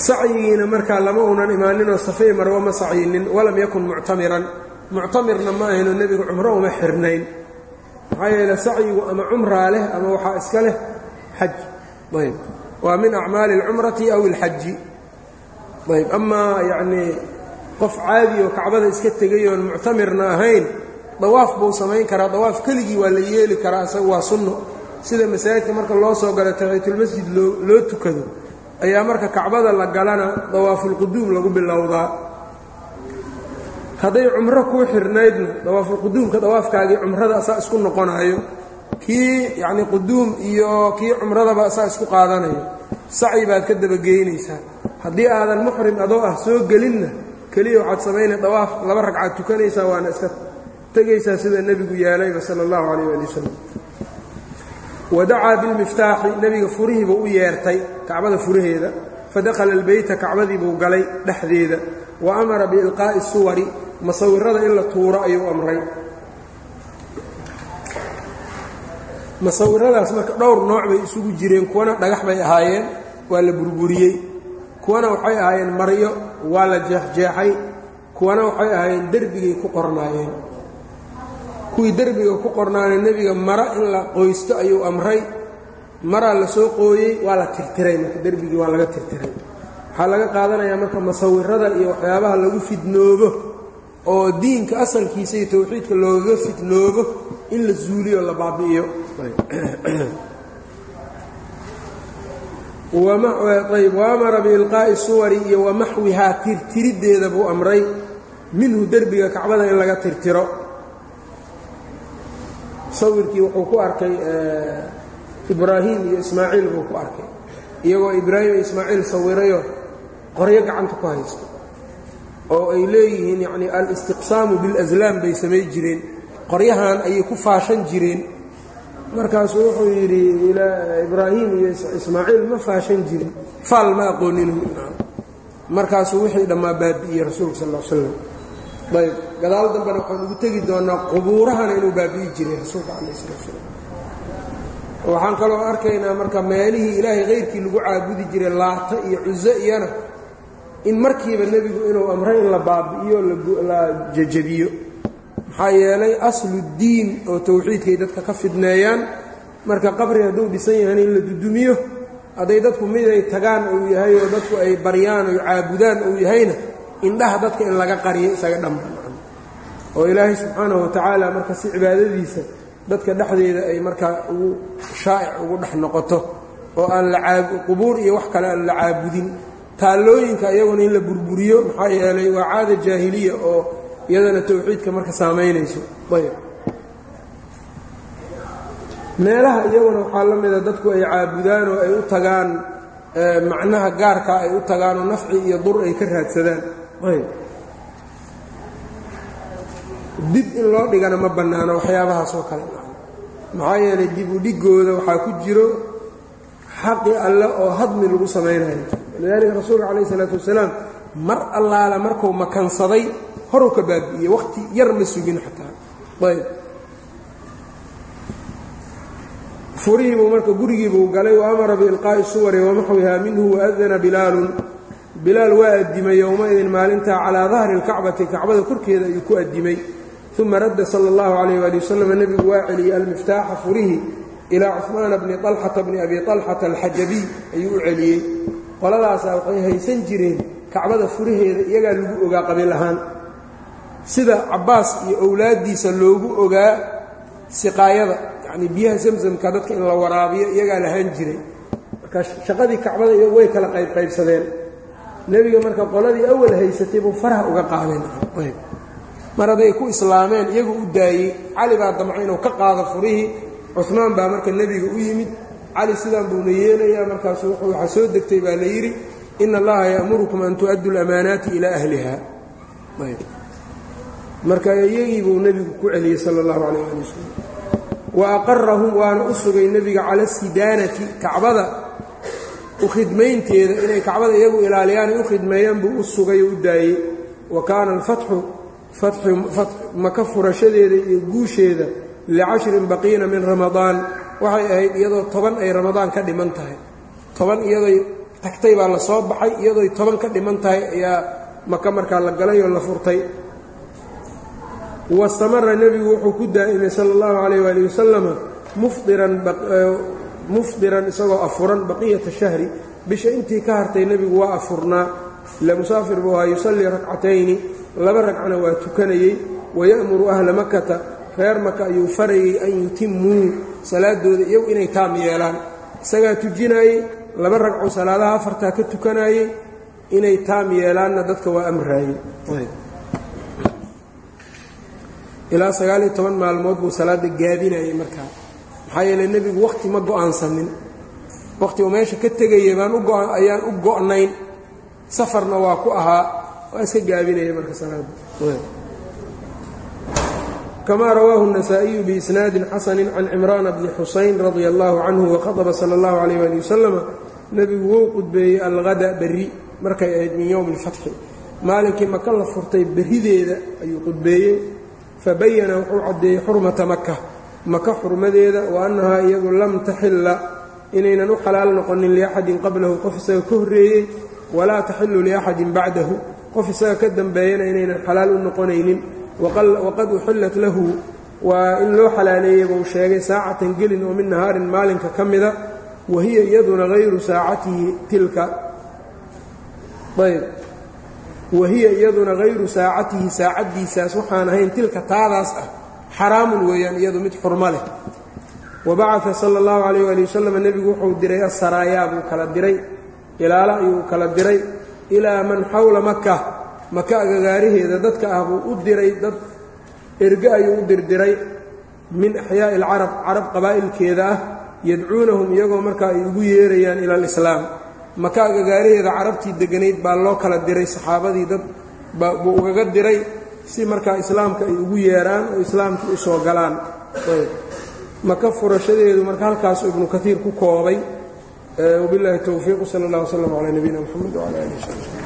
A: sacyigiina markaa lama uunan imaaninoo safeye marwo ma sacyinin walam yakun muctamiran. Muctamirna ma ahaynoo nebigu cumro uma xirnayn. Maxaa yeele sacyigu ama cumraa leh ama waxaa iska leh xaj. Ayb. Waa min acmaali اlcumrati aw اlxaji ayb. Amaa yacnii qof caadi oo kacbada iska tegay oon muctamirna ahayn dawaaf buu samayn karaa dawaaf keligii waa la yeeli karaa isaga waa sunno. Sida masaajidka marka loo soo galo taxiyatulmasjid loo tukado ayaa marka kacbada la galana dawaafulquduum lagu bilowdaa. Hadday cumro kuu xirnaydna dawaafulquduumka dawaafkaagii cumrada asaa isku noqonayo kii yacnii quduum iyo kii cumradaba asaa isku qaadanayo sacyi baad ka dabageynaysaa haddii aadan muxrim adoo ah soo gelinna keliya waxaad samaynay dawaaf laba ragcaad tukanaysaa waana iska tegaysaa sida nebigu yeelayba sala allahu calayh ali wasalam wadacaa bilmiftaaxi nebiga furihiibuu u yeertay kacbada furaheeda fadakhala albeyta kacbadii buu galay dhexdeeda wa amara biilqaa'i suwari masawirada in la tuuro ayuu amray masawiradaas marka dhowr nooc bay isugu jireen kuwana dhagax bay ahaayeen waa la burburiyey kuwana waxay ahaayeen maryo waa la jeexjeexay kuwana waxay ahaayeen derbigay ku qornaayeen kuwii derbiga ku qornaana nebiga mara in la qoysto ayuu amray. Maraa la soo qooyey waa la tirtiray marka derbigii waa laga tirtiray. Waxaa laga qaadanayaa marka masawirada iyo waxyaabaha lagu fidnoobo oo diinka asalkiisa iyo towxiidka loogaga fidnoobo in la zuuliyo la baabi'iyo. Ayb waamara biilqaa'i suwari iyo wamaxwihaa tirtiriddeeda buu amray. Minhu derbiga kacbada in laga tirtiro sawirkii wuxuu ku arkay ibraahim iyo ismaaciil buu ku arkay. Iyagoo ibraahim iyo ismaaciil sawirayo qoryo gacanta ku haysto oo ay leeyihiin yacnii alistiqsaamu bilaslaam bay samay jireen. Qoryahan ayay ku faashan jireen. Markaasuu wuxuu yidhi ibraahim iyo ismaaciil ma faashan jirin. Faal ma aqoonin markaasuu wixii dhammaa baabi'iyey rasuulka sal l slam ayb gadaal dambena waxaan ugu tegi doonaa qubuurahana inuu baabi'i jiray rasuulka calayh salatu slam waxaan kaloo arkaynaa marka meelihii ilaahay kayrkii lagu caabudi jiray laata iyo cuso iyana in markiiba nebigu inuu amray in la baabi'iyo la jajabiyo maxaa yeelay asludiin oo towxiidkay dadka ka fidneeyaan. Marka qabri hadduu dhisan yahayna in la dudumiyo hadday dadku mid ay tagaan uu yahay oo dadku ay baryaan oo caabudaan uu yahayna indhaha dadka in laga qariyo isaga dhanba oo ilaahay subxaanahu watacaala marka si cibaadadiisa dadka dhexdeeda ay markaa ugu shaa'ic ugu dhex noqoto oo aan laqubuur iyo wax kale aan la caabudin. Taallooyinka iyaguna in la burburiyo maxaa yeelay waa caada jaahiliya oo iyadana towxiidka marka saamaynayso. Ayb meelaha iyaguna waxaa la mida dadku ay caabudaan oo ay u tagaan macnaha gaarkaa ay u tagaan oo nafci iyo dur ay ka raadsadaan dib in loo dhigana ma bannaano waxyaabahaas oo kale maxaa yeelay dib u waxaa ku jiro xaqi alle oo hadmi lagu samaynayo. Lidaalika rasuulka calayh isalaatu wasalaam mar allaala markuu makansaday horuu ka baabi'iyey wakhti yar ma sugin xataa. Ayb. Furihiibuu marka gurigiibuu galay wa amara biilqaa'i suwari wamaxwihaa minhu waadana bilaalun bilaal waa addimay yowmaidin maalintaa calaa dahri اlkacbati kacbada korkeeda ayuu ku addimay uma radda sala اllahu calayh waali wasalam nebigu waa celiyey almiftaaxa furihi ilaa cuhmaana bni طalxata bni abi طalxata alxajabiy ayuu u celiyey qoladaasaa waxay haysan jireen kacbada furaheeda iyagaa lagu ogaa qabiil ahaan sida cabbaas iyo owlaaddiisa loogu ogaa siqaayada yacnii biyaha samsamka dadka in la waraabiyo iyagaa lahaan jiray marka shaqadii kacbada iyo way kala qaybqaybsadeen nebiga marka qoladii awal haysatay buu faraha uga qaadeen mar hadday ku islaameen iyagu u daayey. Cali baa damca inuu ka qaado furihii. Cumaan baa marka nebiga u yimid. Cali sidaan buuna yeelayaa markaasu waxaa soo degtay baa la yidhi ina allaha ya'murukum an tu'addu lamaanaati ilaa ahliha. Marka iyagii buu nebigu ku celiyey sala allahu calayh ali wasalam wa aqarahum waana u sugay nebiga cala sidaanati kacbada u khidmaynteeda inay kacbada iyagu ilaaliyaan u khidmeeyaan buu u sugay oo u daayey. Wa kaana alfatxu maka furashadeeda iyo guusheeda licashrin baqiina min ramadaan. Waxay ahayd iyadoo toban ay ramadaan ka dhiman tahay. Toban iyadoy tagtay baa la soo baxay iyadooy toban ka dhiman tahay ayaa maka markaa la galay oo la furtay. Wastamara nebigu wuxuu ku daa'imay sala allahu calayh waali wasalama mufdiran isagoo afuran baqiyata shahri. Bisha intii ka hartay nebigu waa afurnaa. Ila musaafir buu ahaa yusallii rakcatayni. Laba ragcana waa tukanayey. Waya'muru ahla makata reer maka ayuu farayey an yutimuu salaadooda iyagu inay taam yeelaan. Isagaa tujinaayey laba ragcoo salaadaha afartaa ka tukanaayey inay taam yeelaanna dadka waa amraayey. Ilaa sagaaliyo toban maalmood buu salaadda gaabinayay markaa maxaa yeeley nebigu wakhti ma go'aansanin wakhti uu meesha ka tegayay baan ayaan u go'nayn safarna waa ku ahaa waa iska gaabinaya marka salaadda kama rawaahu النasaaئiyu biisnaadi xasani can cimraana bni xusayn radia اllahu canhu waqadba salى اllahu عalيyh ali wasalama nebigu wou qudbeeyey alhada berri markay ahayd min yowmi اlfatxi maalinkii maka la furtay berrideeda ayuu qudbeeyey fabayana wuxuu caddeeyey xurmata maka maka xurmadeeda wa annahaa iyadu lam taxila inaynan u xalaal noqonin liaxadin qablahu qof isaga ka horreeyey walaa taxilu liaxadin bacdahu qof isaga ka dambeeyana inaynan xalaal u noqonaynin. Waqad uxillat lahu waa in loo xalaaleeyey buu sheegay saacatan gelin oo min nahaarin maalinka ka mida wa hiya iyaduna hayru saacatihi tilka. Ayb. Wa hiya iyaduna hayru saacatihi saacaddiisaas waxaan ahayn tilka taadaas ah xaraamun weeyaan iyadu mid xurmo leh. Wa bacaa sala allahu calayh ali wasalam nebigu wuxuu diray asaraayaa buu kala diray ilaalo ayuu kala diray ilaa man xawla maka maka agagaaraheeda dadka ah buu u diray dad erge ayuu u dirdiray min axyaa'i alcarab carab qabaa'ilkeeda ah yadcuunahum iyagoo markaa ay ugu yeerayaan ila alislaam. Maka agagaaraheeda carabtii deganayd baa loo kala diray saxaabadii dad buu ugaga diray si markaa islaamka ay ugu yeeraan oo islaamkii u soo galaan. Maka furashadeedu marka halkaasuu ibnu kaiir ku koobay wabiاllahi towfiiq sal اllah wslm calaa nabiyina mxamed wcala alih wsab